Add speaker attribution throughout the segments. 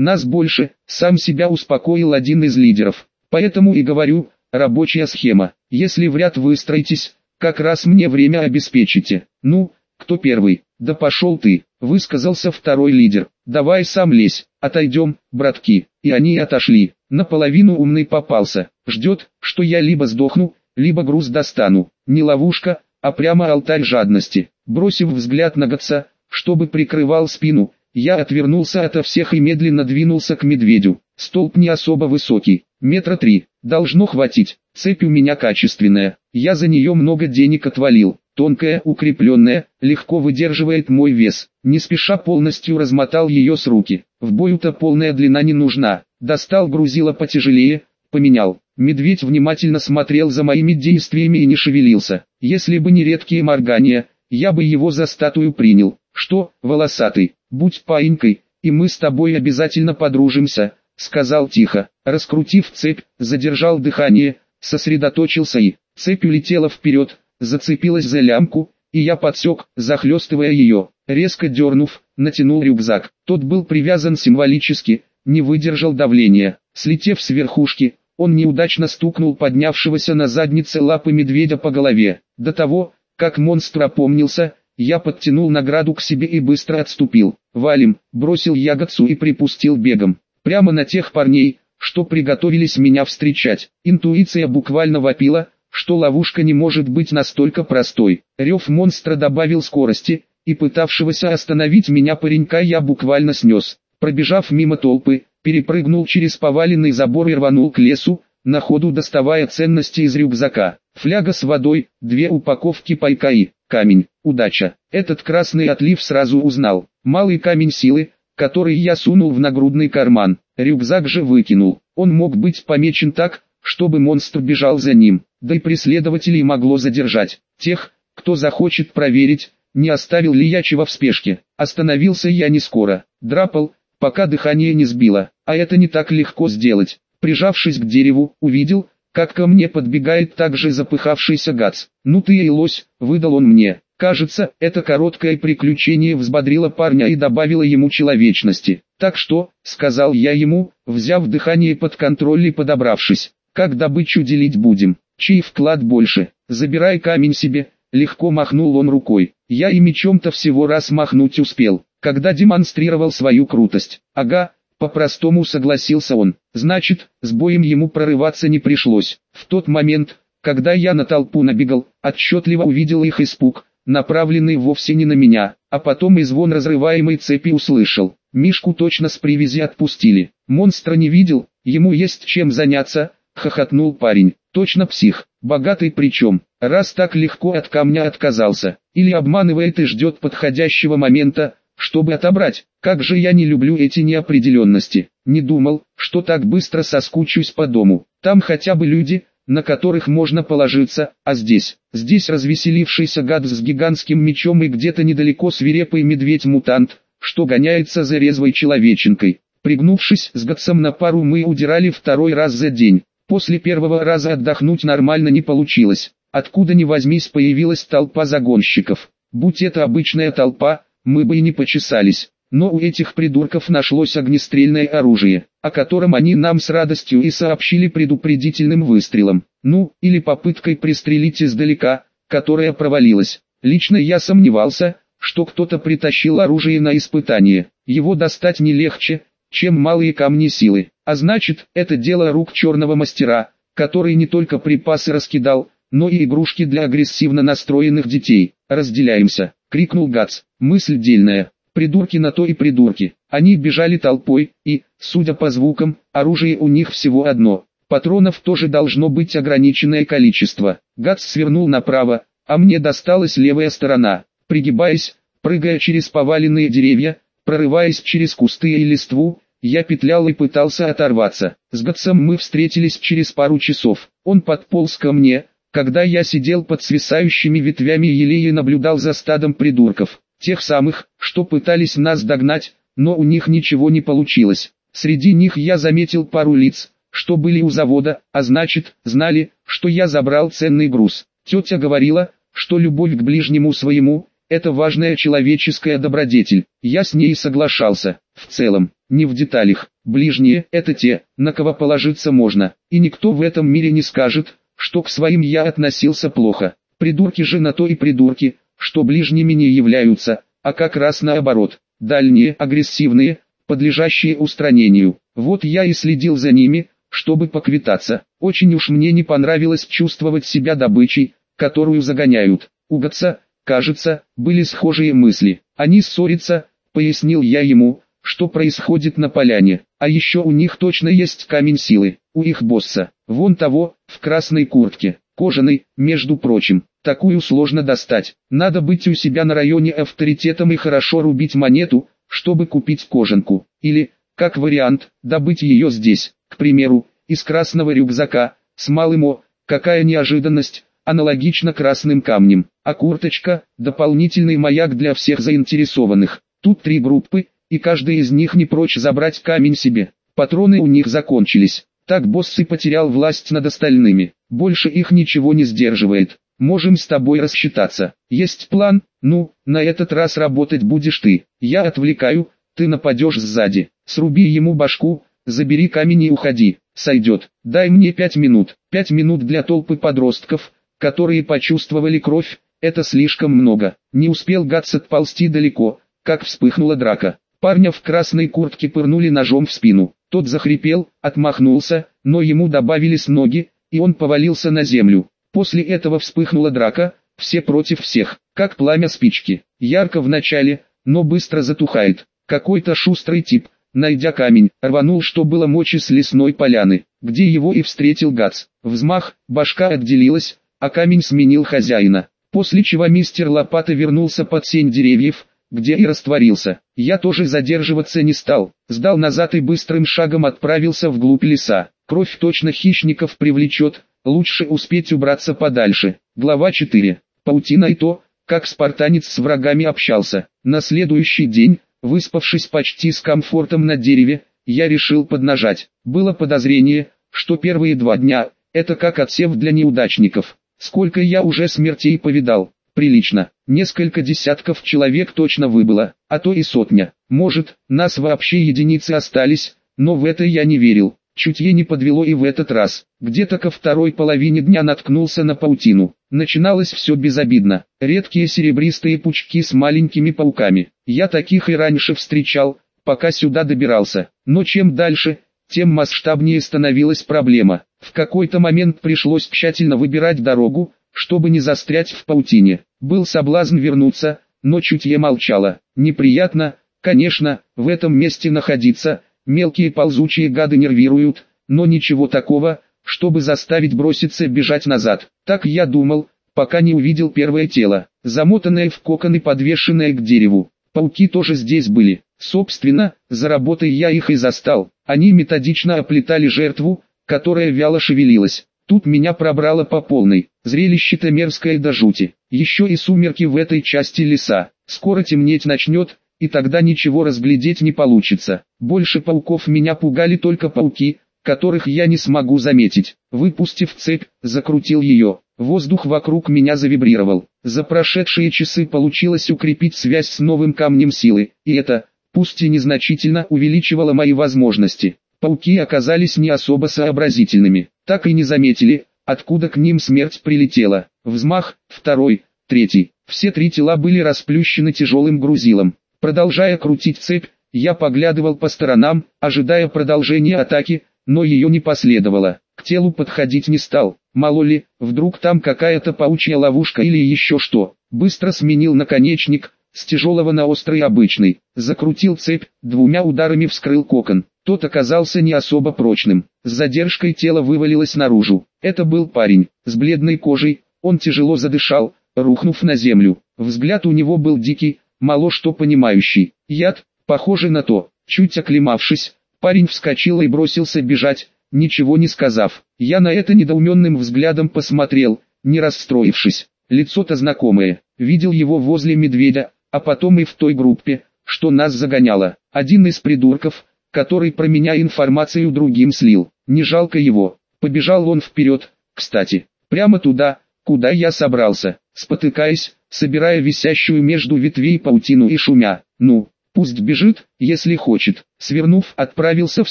Speaker 1: Нас больше, сам себя успокоил один из лидеров. Поэтому и говорю, рабочая схема. Если в ряд выстроитесь, как раз мне время обеспечите. Ну, кто первый? Да пошел ты, высказался второй лидер. Давай сам лезь, отойдем, братки. И они отошли. Наполовину умный попался. Ждет, что я либо сдохну, либо груз достану. Не ловушка, а прямо алтарь жадности. Бросив взгляд на Гатса, чтобы прикрывал спину, я отвернулся ото всех и медленно двинулся к медведю. Столб не особо высокий, метра три, должно хватить. Цепь у меня качественная, я за нее много денег отвалил. Тонкая, укрепленная, легко выдерживает мой вес. Не спеша полностью размотал ее с руки. В бою-то полная длина не нужна. Достал грузило потяжелее, поменял. Медведь внимательно смотрел за моими действиями и не шевелился. Если бы не редкие моргания, я бы его за статую принял. Что, волосатый, будь паинькой, и мы с тобой обязательно подружимся, сказал тихо. Раскрутив цепь, задержал дыхание, сосредоточился и, цепь улетела вперед, зацепилась за лямку, и я подсек, захлестывая ее, резко дернув, натянул рюкзак. Тот был привязан символически, не выдержал давления. Слетев с верхушки, он неудачно стукнул поднявшегося на заднице лапы медведя по голове. До того, как монстр опомнился, я подтянул награду к себе и быстро отступил. «Валим!» – бросил ягодцу и припустил бегом. Прямо на тех парней, что приготовились меня встречать. Интуиция буквально вопила, что ловушка не может быть настолько простой. Рев монстра добавил скорости, и пытавшегося остановить меня паренька я буквально снес. Пробежав мимо толпы, перепрыгнул через поваленный забор и рванул к лесу, на ходу доставая ценности из рюкзака. Фляга с водой, две упаковки пайка и камень, удача. Этот красный отлив сразу узнал. Малый камень силы, который я сунул в нагрудный карман. Рюкзак же выкинул. Он мог быть помечен так, чтобы монстр бежал за ним, да и преследователей могло задержать. Тех, кто захочет проверить, не оставил ли я чего в спешке. Остановился я не скоро, драпал, пока дыхание не сбило, а это не так легко сделать. Прижавшись к дереву, увидел, как ко мне подбегает также запыхавшийся Гац. «Ну ты и лось», — выдал он мне. Кажется, это короткое приключение взбодрило парня и добавило ему человечности. «Так что», — сказал я ему, взяв дыхание под контроль и подобравшись, «как добычу делить будем? Чей вклад больше? Забирай камень себе». Легко махнул он рукой. Я и мечом-то всего раз махнуть успел, когда демонстрировал свою крутость. Ага, по-простому согласился он. Значит, с боем ему прорываться не пришлось. В тот момент, когда я на толпу набегал, отчетливо увидел их испуг, направленный вовсе не на меня, а потом и звон разрываемой цепи услышал. Мишку точно с привязи отпустили. Монстра не видел, ему есть чем заняться, хохотнул парень. Точно псих, богатый причем, раз так легко от камня отказался, или обманывает и ждет подходящего момента, чтобы отобрать. Как же я не люблю эти неопределенности. Не думал, что так быстро соскучусь по дому. Там хотя бы люди, на которых можно положиться, а здесь, здесь развеселившийся гад с гигантским мечом и где-то недалеко свирепый медведь-мутант, что гоняется за резвой человеченкой. Пригнувшись с гадцем на пару мы удирали второй раз за день. После первого раза отдохнуть нормально не получилось. Откуда ни возьмись появилась толпа загонщиков. Будь это обычная толпа, мы бы и не почесались. Но у этих придурков нашлось огнестрельное оружие, о котором они нам с радостью и сообщили предупредительным выстрелом. Ну, или попыткой пристрелить издалека, которая провалилась. Лично я сомневался, что кто-то притащил оружие на испытание. Его достать не легче, чем малые камни силы. А значит, это дело рук черного мастера, который не только припасы раскидал, но и игрушки для агрессивно настроенных детей. «Разделяемся!» — крикнул Гац. Мысль дельная. Придурки на то и придурки. Они бежали толпой, и, судя по звукам, оружие у них всего одно. Патронов тоже должно быть ограниченное количество. Гац свернул направо, а мне досталась левая сторона. Пригибаясь, прыгая через поваленные деревья, прорываясь через кусты и листву, я петлял и пытался оторваться. С Гатсом мы встретились через пару часов. Он подполз ко мне, когда я сидел под свисающими ветвями елея и наблюдал за стадом придурков, тех самых, что пытались нас догнать, но у них ничего не получилось. Среди них я заметил пару лиц, что были у завода, а значит, знали, что я забрал ценный груз. Тетя говорила, что любовь к ближнему своему, это важная человеческая добродетель. Я с ней соглашался. В целом, не в деталях. Ближние – это те, на кого положиться можно. И никто в этом мире не скажет, что к своим я относился плохо. Придурки же на то и придурки, что ближними не являются, а как раз наоборот. Дальние, агрессивные, подлежащие устранению. Вот я и следил за ними, чтобы поквитаться. Очень уж мне не понравилось чувствовать себя добычей, которую загоняют. У Гатса, кажется, были схожие мысли. Они ссорятся, пояснил я ему, что происходит на поляне. А еще у них точно есть камень силы, у их босса. Вон того, в красной куртке, кожаной, между прочим. Такую сложно достать. Надо быть у себя на районе авторитетом и хорошо рубить монету, чтобы купить кожанку. Или, как вариант, добыть ее здесь, к примеру, из красного рюкзака, с малым О. Какая неожиданность, аналогично красным камнем. А курточка – дополнительный маяк для всех заинтересованных. Тут три группы, и каждый из них не прочь забрать камень себе. Патроны у них закончились. Так босс и потерял власть над остальными. Больше их ничего не сдерживает. Можем с тобой рассчитаться. Есть план? Ну, на этот раз работать будешь ты. Я отвлекаю, ты нападешь сзади. Сруби ему башку, забери камень и уходи. Сойдет. Дай мне пять минут. Пять минут для толпы подростков, которые почувствовали кровь, это слишком много. Не успел Гатс отползти далеко, как вспыхнула драка. Парня в красной куртке пырнули ножом в спину. Тот захрипел, отмахнулся, но ему добавились ноги, и он повалился на землю. После этого вспыхнула драка, все против всех, как пламя спички. Ярко в начале, но быстро затухает. Какой-то шустрый тип, найдя камень, рванул что было мочи с лесной поляны, где его и встретил Гац. Взмах, башка отделилась, а камень сменил хозяина. После чего мистер Лопата вернулся под сень деревьев, где и растворился. Я тоже задерживаться не стал, сдал назад и быстрым шагом отправился вглубь леса. Кровь точно хищников привлечет, лучше успеть убраться подальше. Глава 4. Паутина и то, как спартанец с врагами общался. На следующий день, выспавшись почти с комфортом на дереве, я решил поднажать. Было подозрение, что первые два дня – это как отсев для неудачников. Сколько я уже смертей повидал, прилично, несколько десятков человек точно выбыло, а то и сотня. Может, нас вообще единицы остались, но в это я не верил. Чутье не подвело и в этот раз. Где-то ко второй половине дня наткнулся на паутину. Начиналось все безобидно. Редкие серебристые пучки с маленькими пауками. Я таких и раньше встречал, пока сюда добирался. Но чем дальше, тем масштабнее становилась проблема. В какой-то момент пришлось тщательно выбирать дорогу, чтобы не застрять в паутине. Был соблазн вернуться, но чутье молчало. Неприятно, конечно, в этом месте находиться, мелкие ползучие гады нервируют, но ничего такого, чтобы заставить броситься бежать назад. Так я думал, пока не увидел первое тело, замотанное в кокон и подвешенное к дереву. Пауки тоже здесь были. Собственно, за работой я их и застал. Они методично оплетали жертву, которая вяло шевелилась. Тут меня пробрало по полной. Зрелище-то мерзкое до жути. Еще и сумерки в этой части леса. Скоро темнеть начнет, и тогда ничего разглядеть не получится. Больше пауков меня пугали только пауки, которых я не смогу заметить. Выпустив цепь, закрутил ее. Воздух вокруг меня завибрировал. За прошедшие часы получилось укрепить связь с новым камнем силы, и это, пусть и незначительно, увеличивало мои возможности. Пауки оказались не особо сообразительными, так и не заметили, откуда к ним смерть прилетела. Взмах, второй, третий. Все три тела были расплющены тяжелым грузилом. Продолжая крутить цепь, я поглядывал по сторонам, ожидая продолжения атаки, но ее не последовало. К телу подходить не стал, мало ли, вдруг там какая-то паучья ловушка или еще что. Быстро сменил наконечник, с тяжелого на острый обычный, закрутил цепь, двумя ударами вскрыл кокон. Тот оказался не особо прочным, с задержкой тело вывалилось наружу. Это был парень, с бледной кожей, он тяжело задышал, рухнув на землю. Взгляд у него был дикий, мало что понимающий. Яд, похоже на то. Чуть оклемавшись, парень вскочил и бросился бежать, ничего не сказав. Я на это недоуменным взглядом посмотрел, не расстроившись. Лицо-то знакомое, видел его возле медведя, а потом и в той группе, что нас загоняло. Один из придурков, который про меня информацию другим слил. Не жалко его. Побежал он вперед, кстати, прямо туда, куда я собрался, спотыкаясь, собирая висящую между ветвей паутину и шумя. Ну, пусть бежит, если хочет. Свернув, отправился в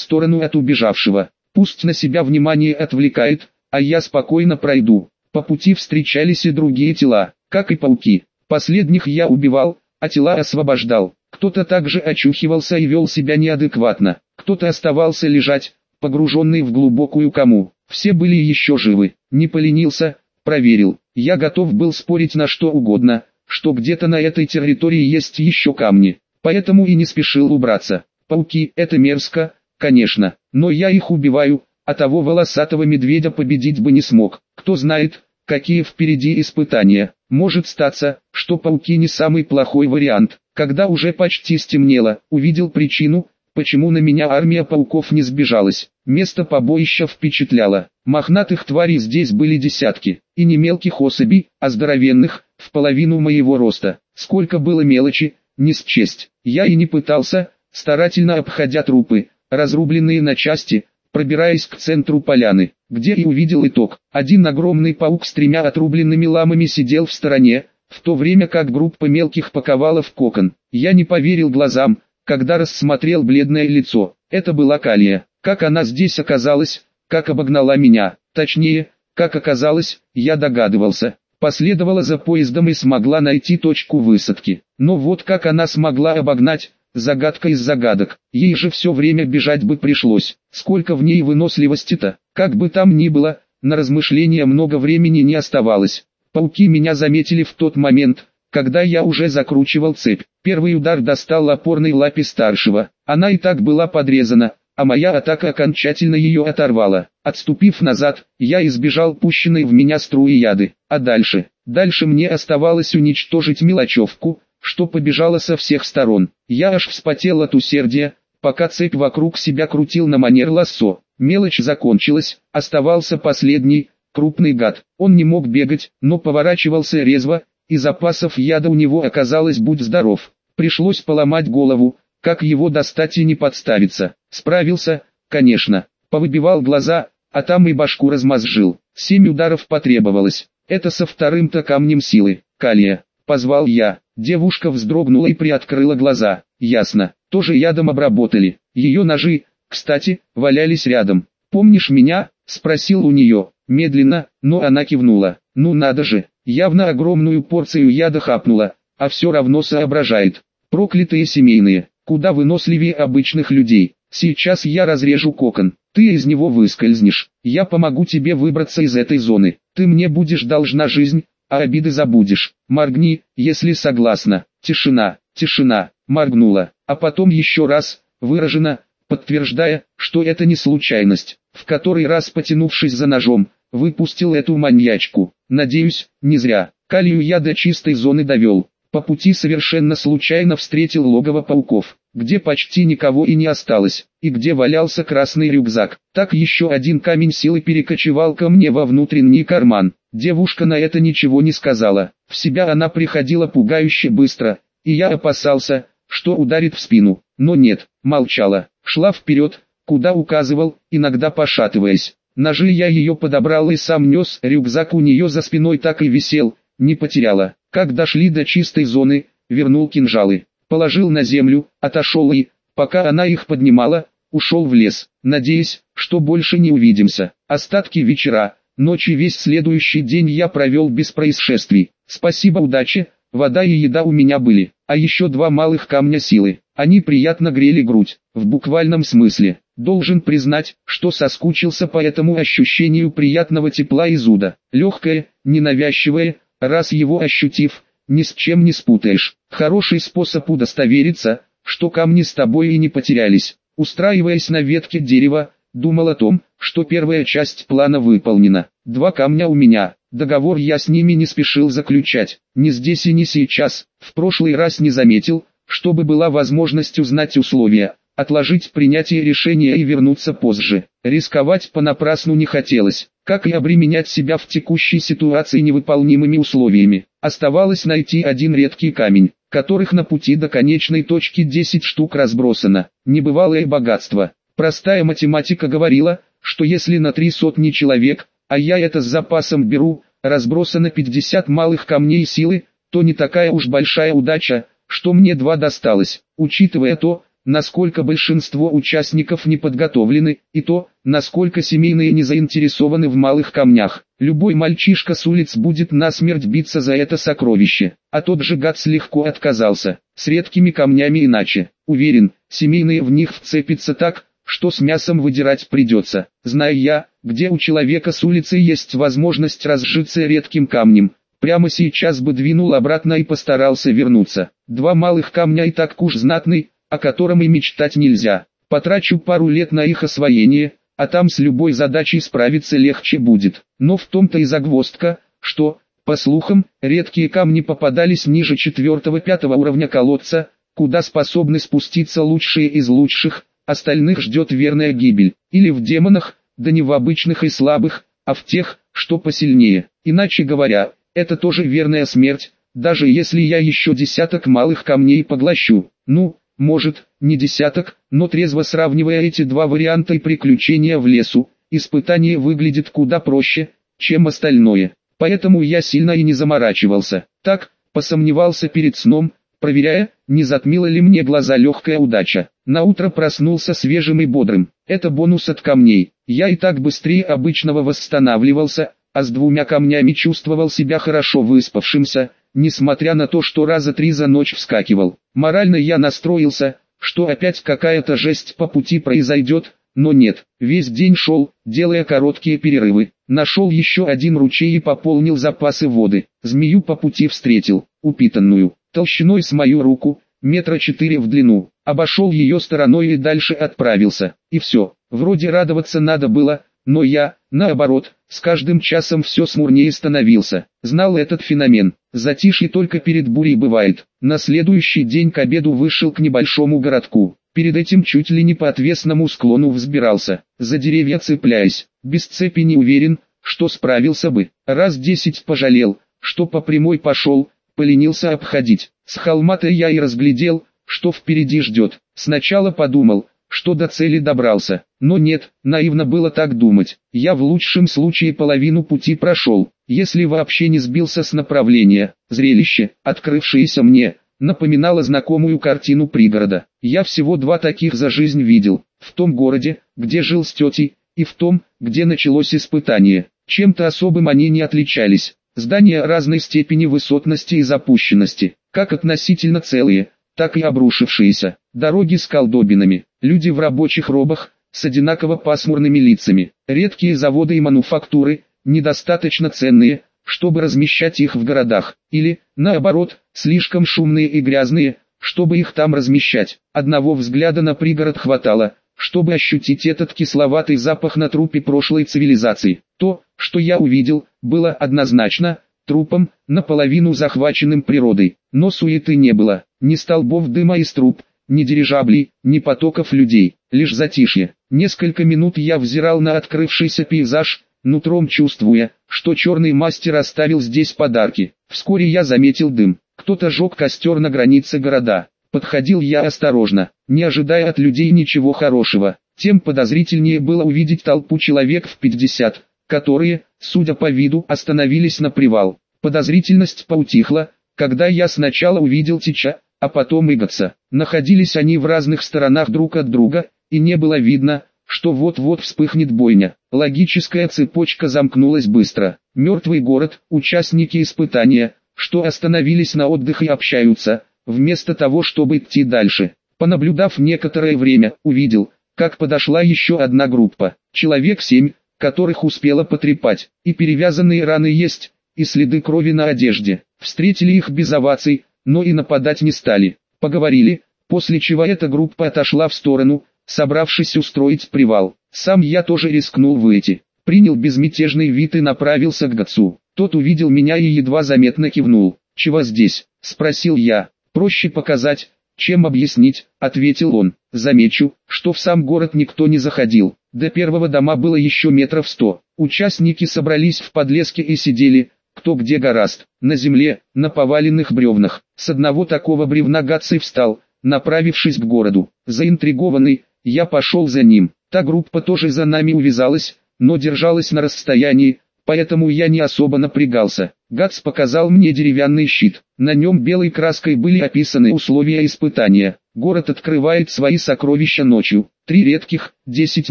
Speaker 1: сторону от убежавшего. Пусть на себя внимание отвлекает, а я спокойно пройду. По пути встречались и другие тела, как и пауки. Последних я убивал, а тела освобождал. Кто-то также очухивался и вел себя неадекватно. Кто-то оставался лежать, погруженный в глубокую кому. Все были еще живы. Не поленился, проверил. Я готов был спорить на что угодно, что где-то на этой территории есть еще камни. Поэтому и не спешил убраться. Пауки – это мерзко, конечно, но я их убиваю, а того волосатого медведя победить бы не смог. Кто знает, какие впереди испытания. Может статься, что пауки не самый плохой вариант. Когда уже почти стемнело, увидел причину, почему на меня армия пауков не сбежалась. Место побоища впечатляло. Мохнатых тварей здесь были десятки, и не мелких особей, а здоровенных, в половину моего роста. Сколько было мелочи, не счесть. Я и не пытался, старательно обходя трупы, разрубленные на части, пробираясь к центру поляны, где и увидел итог. Один огромный паук с тремя отрубленными ламами сидел в стороне, в то время как группа мелких паковала в кокон. Я не поверил глазам, когда рассмотрел бледное лицо. Это была Калия. Как она здесь оказалась, как обогнала меня, точнее, как оказалось, я догадывался. Последовала за поездом и смогла найти точку высадки. Но вот как она смогла обогнать, загадка из загадок. Ей же все время бежать бы пришлось. Сколько в ней выносливости-то, как бы там ни было, на размышления много времени не оставалось. Пауки меня заметили в тот момент, когда я уже закручивал цепь. Первый удар достал опорной лапе старшего. Она и так была подрезана, а моя атака окончательно ее оторвала. Отступив назад, я избежал пущенной в меня струи яды. А дальше? Дальше мне оставалось уничтожить мелочевку, что побежала со всех сторон. Я аж вспотел от усердия, пока цепь вокруг себя крутил на манер лассо. Мелочь закончилась, оставался последний, Крупный гад, он не мог бегать, но поворачивался резво, и запасов яда у него оказалось будь здоров. Пришлось поломать голову, как его достать и не подставиться. Справился, конечно, повыбивал глаза, а там и башку размозжил. Семь ударов потребовалось. Это со вторым-то камнем силы. Калия, позвал я. Девушка вздрогнула и приоткрыла глаза. Ясно, тоже ядом обработали. Ее ножи, кстати, валялись рядом. «Помнишь меня?» – спросил у нее. Медленно, но она кивнула. Ну надо же, явно огромную порцию яда хапнула, а все равно соображает. Проклятые семейные, куда выносливее обычных людей. Сейчас я разрежу кокон, ты из него выскользнешь. Я помогу тебе выбраться из этой зоны. Ты мне будешь должна жизнь, а обиды забудешь. Моргни, если согласна. Тишина, тишина, моргнула, а потом еще раз, выражено, подтверждая, что это не случайность. В который раз потянувшись за ножом, выпустил эту маньячку. Надеюсь, не зря. Калию я до чистой зоны довел. По пути совершенно случайно встретил логово пауков, где почти никого и не осталось, и где валялся красный рюкзак. Так еще один камень силы перекочевал ко мне во внутренний карман. Девушка на это ничего не сказала. В себя она приходила пугающе быстро, и я опасался, что ударит в спину. Но нет, молчала, шла вперед, куда указывал, иногда пошатываясь. Ножи я ее подобрал и сам нес, рюкзак у нее за спиной так и висел, не потеряла. Как дошли до чистой зоны, вернул кинжалы, положил на землю, отошел и, пока она их поднимала, ушел в лес, надеясь, что больше не увидимся. Остатки вечера, ночи весь следующий день я провел без происшествий. Спасибо удаче, вода и еда у меня были, а еще два малых камня силы. Они приятно грели грудь, в буквальном смысле. Должен признать, что соскучился по этому ощущению приятного тепла и зуда. Легкое, ненавязчивое, раз его ощутив, ни с чем не спутаешь. Хороший способ удостовериться, что камни с тобой и не потерялись. Устраиваясь на ветке дерева, думал о том, что первая часть плана выполнена. Два камня у меня, договор я с ними не спешил заключать, ни здесь и ни сейчас. В прошлый раз не заметил, чтобы была возможность узнать условия, отложить принятие решения и вернуться позже. Рисковать понапрасну не хотелось, как и обременять себя в текущей ситуации невыполнимыми условиями. Оставалось найти один редкий камень, которых на пути до конечной точки 10 штук разбросано. Небывалое богатство. Простая математика говорила, что если на три сотни человек, а я это с запасом беру, разбросано 50 малых камней силы, то не такая уж большая удача, что мне два досталось, учитывая то, насколько большинство участников не подготовлены, и то, насколько семейные не заинтересованы в малых камнях. Любой мальчишка с улиц будет насмерть биться за это сокровище, а тот же Гац легко отказался, с редкими камнями иначе. Уверен, семейные в них вцепятся так, что с мясом выдирать придется. Знаю я, где у человека с улицы есть возможность разжиться редким камнем, прямо сейчас бы двинул обратно и постарался вернуться. Два малых камня и так куш знатный, о котором и мечтать нельзя. Потрачу пару лет на их освоение, а там с любой задачей справиться легче будет. Но в том-то и загвоздка, что, по слухам, редкие камни попадались ниже четвертого-пятого уровня колодца, куда способны спуститься лучшие из лучших, остальных ждет верная гибель, или в демонах, да не в обычных и слабых, а в тех, что посильнее. Иначе говоря, это тоже верная смерть, даже если я еще десяток малых камней поглощу. Ну, может, не десяток, но трезво сравнивая эти два варианта и приключения в лесу, испытание выглядит куда проще, чем остальное. Поэтому я сильно и не заморачивался. Так, посомневался перед сном, проверяя, не затмила ли мне глаза легкая удача. На утро проснулся свежим и бодрым. Это бонус от камней. Я и так быстрее обычного восстанавливался, а с двумя камнями чувствовал себя хорошо выспавшимся, несмотря на то, что раза три за ночь вскакивал. Морально я настроился, что опять какая-то жесть по пути произойдет, но нет, весь день шел, делая короткие перерывы. Нашел еще один ручей и пополнил запасы воды. Змею по пути встретил, упитанную, толщиной с мою руку, метра четыре в длину. Обошел ее стороной и дальше отправился. И все, вроде радоваться надо было, но я, наоборот, с каждым часом все смурнее становился. Знал этот феномен. Затишье только перед бурей бывает. На следующий день к обеду вышел к небольшому городку. Перед этим чуть ли не по отвесному склону взбирался, за деревья цепляясь. Без цепи не уверен, что справился бы. Раз десять пожалел, что по прямой пошел, поленился обходить. С холма-то я и разглядел, что впереди ждет. Сначала подумал, что до цели добрался. Но нет, наивно было так думать. Я в лучшем случае половину пути прошел, если вообще не сбился с направления. Зрелище, открывшееся мне, напоминало знакомую картину пригорода. Я всего два таких за жизнь видел. В том городе, где жил с тетей, и в том, где началось испытание. Чем-то особым они не отличались. Здания разной степени высотности и запущенности, как относительно целые, так и обрушившиеся. Дороги с колдобинами, люди в рабочих робах, с одинаково пасмурными лицами, редкие заводы и мануфактуры, недостаточно ценные, чтобы размещать их в городах, или, наоборот, слишком шумные и грязные, чтобы их там размещать. Одного взгляда на пригород хватало, чтобы ощутить этот кисловатый запах на трупе прошлой цивилизации. То, что я увидел, было однозначно, трупом, наполовину захваченным природой, но суеты не было, ни столбов дыма из труб, ни дирижаблей, ни потоков людей, лишь затишье. Несколько минут я взирал на открывшийся пейзаж, нутром чувствуя, что черный мастер оставил здесь подарки. Вскоре я заметил дым, кто-то жег костер на границе города. Подходил я осторожно, не ожидая от людей ничего хорошего. Тем подозрительнее было увидеть толпу человек в 50, которые, судя по виду, остановились на привал. Подозрительность поутихла, когда я сначала увидел Тича, а потом Иготса. Находились они в разных сторонах друг от друга, и не было видно, что вот-вот вспыхнет бойня. Логическая цепочка замкнулась быстро. Мертвый город, участники испытания, что остановились на отдых и общаются, вместо того чтобы идти дальше. Понаблюдав некоторое время, увидел, как подошла еще одна группа, человек семь, которых успела потрепать, и перевязанные раны есть, и следы крови на одежде. Встретили их без оваций, но и нападать не стали. Поговорили, после чего эта группа отошла в сторону, собравшись устроить привал. Сам я тоже рискнул выйти. Принял безмятежный вид и направился к Гацу. Тот увидел меня и едва заметно кивнул. «Чего здесь?» – спросил я. «Проще показать, чем объяснить», – ответил он. «Замечу, что в сам город никто не заходил. До первого дома было еще метров сто. Участники собрались в подлеске и сидели, кто где гораст, на земле, на поваленных бревнах. С одного такого бревна Гаций встал, направившись к городу. Заинтригованный, я пошел за ним. Та группа тоже за нами увязалась, но держалась на расстоянии, поэтому я не особо напрягался. Гац показал мне деревянный щит. На нем белой краской были описаны условия испытания. Город открывает свои сокровища ночью. Три редких, десять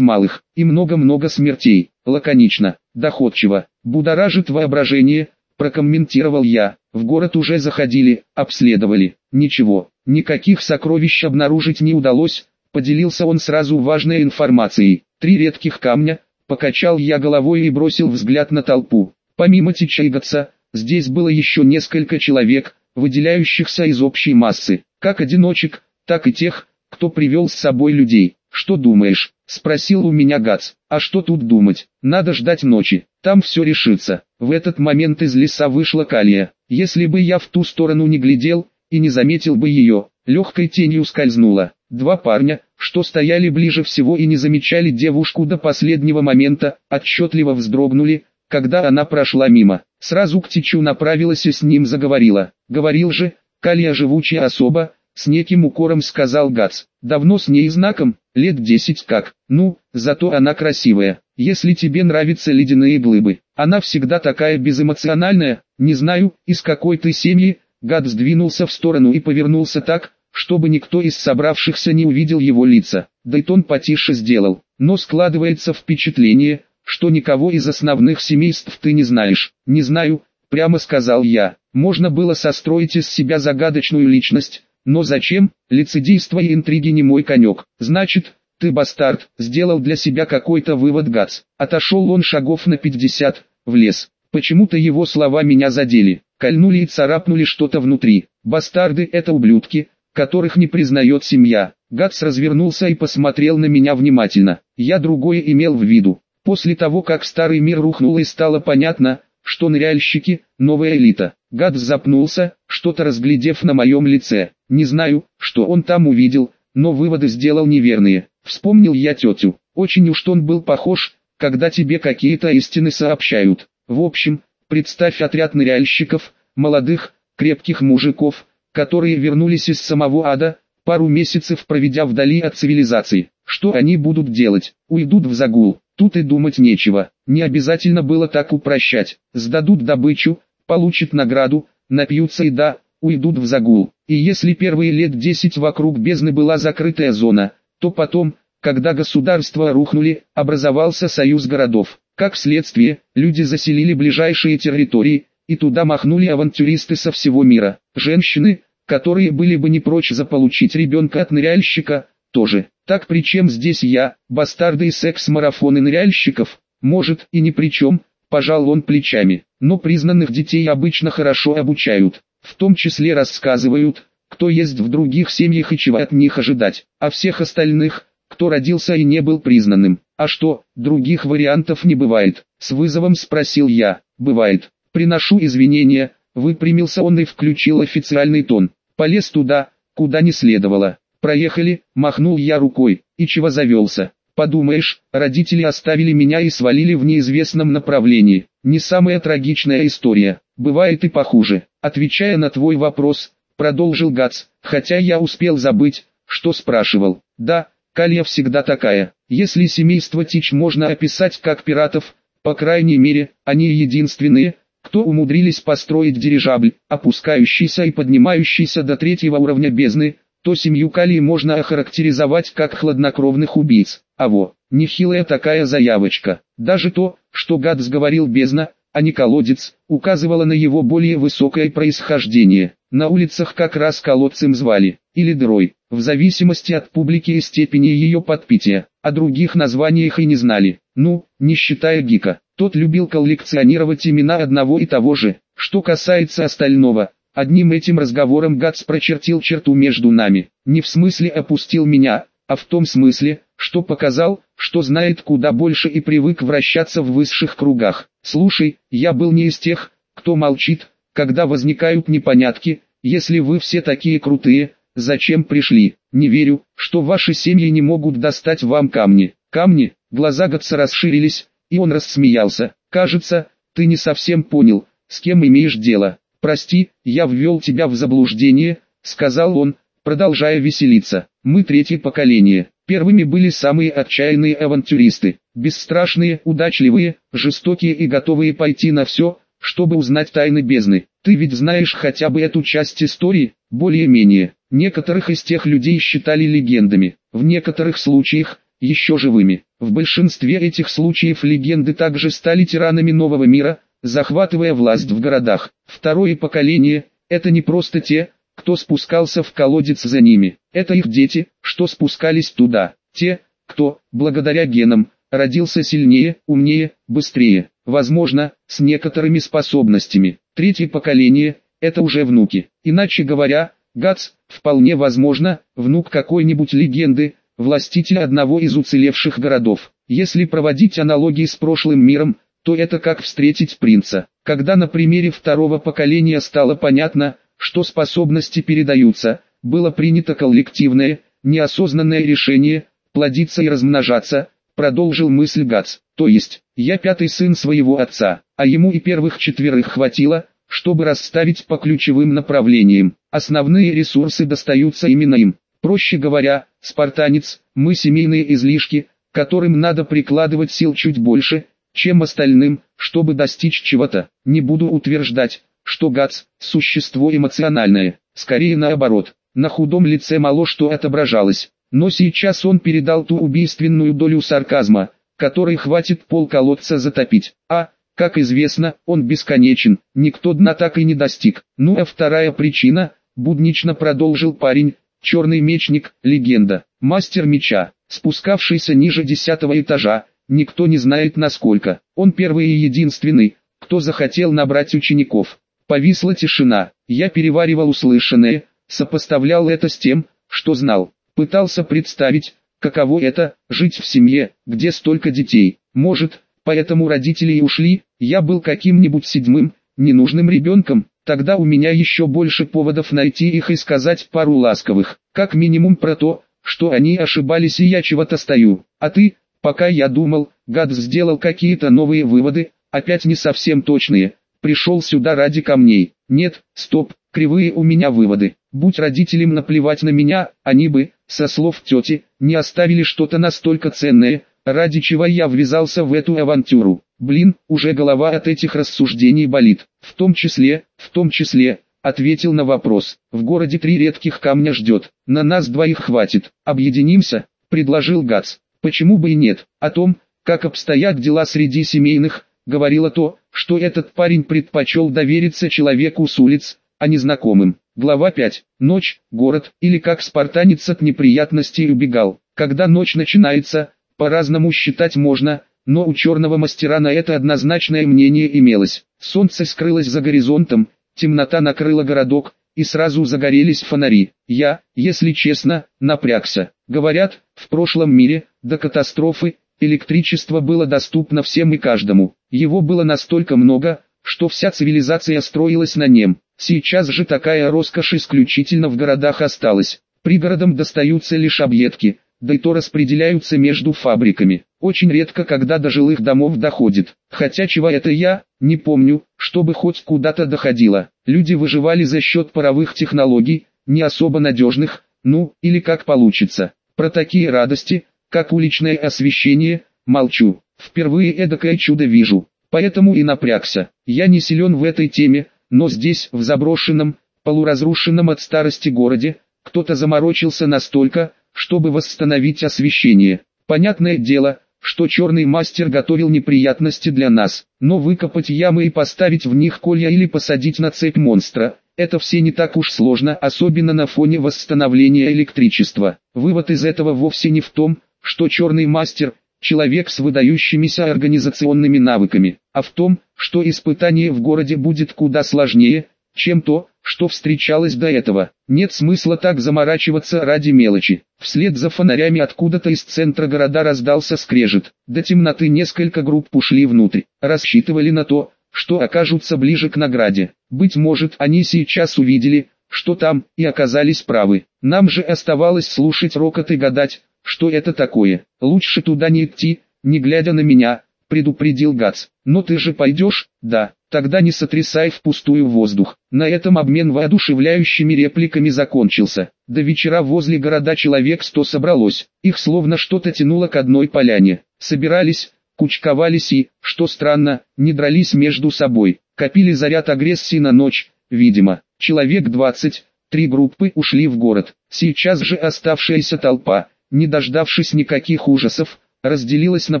Speaker 1: малых и много-много смертей. Лаконично, доходчиво, будоражит воображение, прокомментировал я. В город уже заходили, обследовали. Ничего, никаких сокровищ обнаружить не удалось, поделился он сразу важной информацией. Три редких камня, покачал я головой и бросил взгляд на толпу. Помимо Тичайгаца, здесь было еще несколько человек, выделяющихся из общей массы, как одиночек, так и тех, кто привел с собой людей. «Что думаешь?» – спросил у меня Гац. «А что тут думать? Надо ждать ночи, там все решится». В этот момент из леса вышла Калия. Если бы я в ту сторону не глядел, и не заметил бы ее, легкой тенью скользнула. Два парня, что стояли ближе всего и не замечали девушку до последнего момента, отчетливо вздрогнули, когда она прошла мимо. Сразу к Тичу направилась и с ним заговорила. Говорил же, Калия живучая особа, с неким укором сказал Гац. Давно с ней знаком, лет десять как. Ну, зато она красивая. Если тебе нравятся ледяные глыбы. Она всегда такая безэмоциональная, не знаю, из какой ты семьи. Гад сдвинулся в сторону и повернулся так, чтобы никто из собравшихся не увидел его лица. Дейтон потише сделал, но складывается впечатление, что никого из основных семейств ты не знаешь. Не знаю, прямо сказал я. Можно было состроить из себя загадочную личность, но зачем? Лицедейство и интриги не мой конек. Значит, ты бастард, сделал для себя какой-то вывод Гац. Отошел он шагов на 50, в лес. Почему-то его слова меня задели, кольнули и царапнули что-то внутри. Бастарды это ублюдки, которых не признает семья. Гац развернулся и посмотрел на меня внимательно. Я другое имел в виду. После того, как старый мир рухнул и стало понятно, что ныряльщики – новая элита. Гад запнулся, что-то разглядев на моем лице. Не знаю, что он там увидел, но выводы сделал неверные. Вспомнил я тетю. Очень уж он был похож, когда тебе какие-то истины сообщают. В общем, представь отряд ныряльщиков, молодых, крепких мужиков, которые вернулись из самого ада, пару месяцев проведя вдали от цивилизации. Что они будут делать? Уйдут в загул. Тут и думать нечего. Не обязательно было так упрощать. Сдадут добычу, получат награду, напьются и да, уйдут в загул. И если первые лет десять вокруг бездны была закрытая зона, то потом, когда государства рухнули, образовался союз городов. Как следствие, люди заселили ближайшие территории, и туда махнули авантюристы со всего мира. Женщины, которые были бы не прочь заполучить ребенка от ныряльщика, тоже. Так при чем здесь я, бастарды и секс-марафоны ныряльщиков? Может и ни при чем, пожал он плечами. Но признанных детей обычно хорошо обучают. В том числе рассказывают, кто есть в других семьях и чего от них ожидать. А всех остальных, кто родился и не был признанным. А что, других вариантов не бывает? С вызовом спросил я. Бывает. Приношу извинения, выпрямился он и включил официальный тон. Полез туда, куда не следовало. Проехали, махнул я рукой, и чего завелся. Подумаешь, родители оставили меня и свалили в неизвестном направлении. Не самая трагичная история, бывает и похуже. Отвечая на твой вопрос, продолжил Гац, хотя я успел забыть, что спрашивал. Да, Калья всегда такая. Если семейство Тич можно описать как пиратов, по крайней мере, они единственные, кто умудрились построить дирижабль, опускающийся и поднимающийся до третьего уровня бездны, то семью Калии можно охарактеризовать как хладнокровных убийц. А во, нехилая такая заявочка. Даже то, что гад сговорил бездна, а не колодец, указывало на его более высокое происхождение. На улицах как раз колодцем звали, или дрой, в зависимости от публики и степени ее подпития, о других названиях и не знали. Ну, не считая Гика, тот любил коллекционировать имена одного и того же. Что касается остального, одним этим разговором Гац прочертил черту между нами. Не в смысле опустил меня, а в том смысле, что показал, что знает куда больше и привык вращаться в высших кругах. Слушай, я был не из тех, кто молчит, когда возникают непонятки, если вы все такие крутые, зачем пришли? Не верю, что ваши семьи не могут достать вам камни. Камни, глаза Гатса расширились, и он рассмеялся. Кажется, ты не совсем понял, с кем имеешь дело. Прости, я ввел тебя в заблуждение, сказал он, продолжая веселиться. Мы третье поколение. Первыми были самые отчаянные авантюристы, бесстрашные, удачливые, жестокие и готовые пойти на все, чтобы узнать тайны бездны. Ты ведь знаешь хотя бы эту часть истории, более-менее. Некоторых из тех людей считали легендами, в некоторых случаях, еще живыми. В большинстве этих случаев легенды также стали тиранами нового мира, захватывая власть в городах. Второе поколение – это не просто те, кто спускался в колодец за ними. Это их дети, что спускались туда. Те, кто, благодаря генам, родился сильнее, умнее, быстрее. Возможно, с некоторыми способностями. Третье поколение – это уже внуки. Иначе говоря, Гац, вполне возможно, внук какой-нибудь легенды, властителя одного из уцелевших городов. Если проводить аналогии с прошлым миром, то это как встретить принца. Когда на примере второго поколения стало понятно, что способности передаются, было принято коллективное, неосознанное решение, плодиться и размножаться, продолжил мысль Гац. То есть, я пятый сын своего отца, а ему и первых четверых хватило, чтобы расставить по ключевым направлениям. Основные ресурсы достаются именно им. Проще говоря, спартанец, мы семейные излишки, которым надо прикладывать сил чуть больше, чем остальным, чтобы достичь чего-то. Не буду утверждать, что Гац – существо эмоциональное, скорее наоборот. На худом лице мало что отображалось, но сейчас он передал ту убийственную долю сарказма, которой хватит пол колодца затопить. А, как известно, он бесконечен, никто дна так и не достиг. Ну а вторая причина, буднично продолжил парень, черный мечник, легенда, мастер меча, спускавшийся ниже десятого этажа, никто не знает насколько. Он первый и единственный, кто захотел набрать учеников. Повисла тишина, я переваривал услышанное, сопоставлял это с тем, что знал. Пытался представить, каково это, жить в семье, где столько детей. Может, поэтому родители и ушли, я был каким-нибудь седьмым, ненужным ребенком, тогда у меня еще больше поводов найти их и сказать пару ласковых, как минимум про то, что они ошибались и я чего-то стою. А ты, пока я думал, гад сделал какие-то новые выводы, опять не совсем точные, пришел сюда ради камней. Нет, стоп, кривые у меня выводы. Будь родителям наплевать на меня, они бы, со слов тети, не оставили что-то настолько ценное, ради чего я ввязался в эту авантюру. Блин, уже голова от этих рассуждений болит. В том числе, в том числе, ответил на вопрос. В городе три редких камня ждет. На нас двоих хватит. Объединимся, предложил Гац. Почему бы и нет? О том, как обстоят дела среди семейных, говорило то, что этот парень предпочел довериться человеку с улиц, а не знакомым. Глава 5. Ночь, город, или как спартанец от неприятностей убегал. Когда ночь начинается, по-разному считать можно, но у черного мастера на это однозначное мнение имелось. Солнце скрылось за горизонтом, темнота накрыла городок, и сразу загорелись фонари. Я, если честно, напрягся. Говорят, в прошлом мире, до катастрофы, электричество было доступно всем и каждому. Его было настолько много, что вся цивилизация строилась на нем. Сейчас же такая роскошь исключительно в городах осталась. Пригородам достаются лишь объедки, да и то распределяются между фабриками. Очень редко когда до жилых домов доходит. Хотя чего это я, не помню, чтобы хоть куда-то доходило. Люди выживали за счет паровых технологий, не особо надежных, ну, или как получится. Про такие радости, как уличное освещение, молчу. Впервые эдакое чудо вижу, поэтому и напрягся. Я не силен в этой теме, но здесь, в заброшенном, полуразрушенном от старости городе, кто-то заморочился настолько, чтобы восстановить освещение. Понятное дело, что черный мастер готовил неприятности для нас, но выкопать ямы и поставить в них колья или посадить на цепь монстра, это все не так уж сложно, особенно на фоне восстановления электричества. Вывод из этого вовсе не в том, что черный мастер – человек с выдающимися организационными навыками, а в том, что испытание в городе будет куда сложнее, чем то, что встречалось до этого. Нет смысла так заморачиваться ради мелочи. Вслед за фонарями откуда-то из центра города раздался скрежет. До темноты несколько групп ушли внутрь. Рассчитывали на то, что окажутся ближе к награде. Быть может, они сейчас увидели, что там, и оказались правы. Нам же оставалось слушать рокот и гадать, что это такое. Лучше туда не идти, не глядя на меня, предупредил Гац. Но ты же пойдешь? Да. Тогда не сотрясай впустую воздух. На этом обмен воодушевляющими репликами закончился. До вечера возле города человек сто собралось. Их словно что-то тянуло к одной поляне. Собирались, кучковались и, что странно, не дрались между собой. Копили заряд агрессии на ночь, видимо. Человек двадцать, три группы ушли в город. Сейчас же оставшаяся толпа, не дождавшись никаких ужасов, разделилась на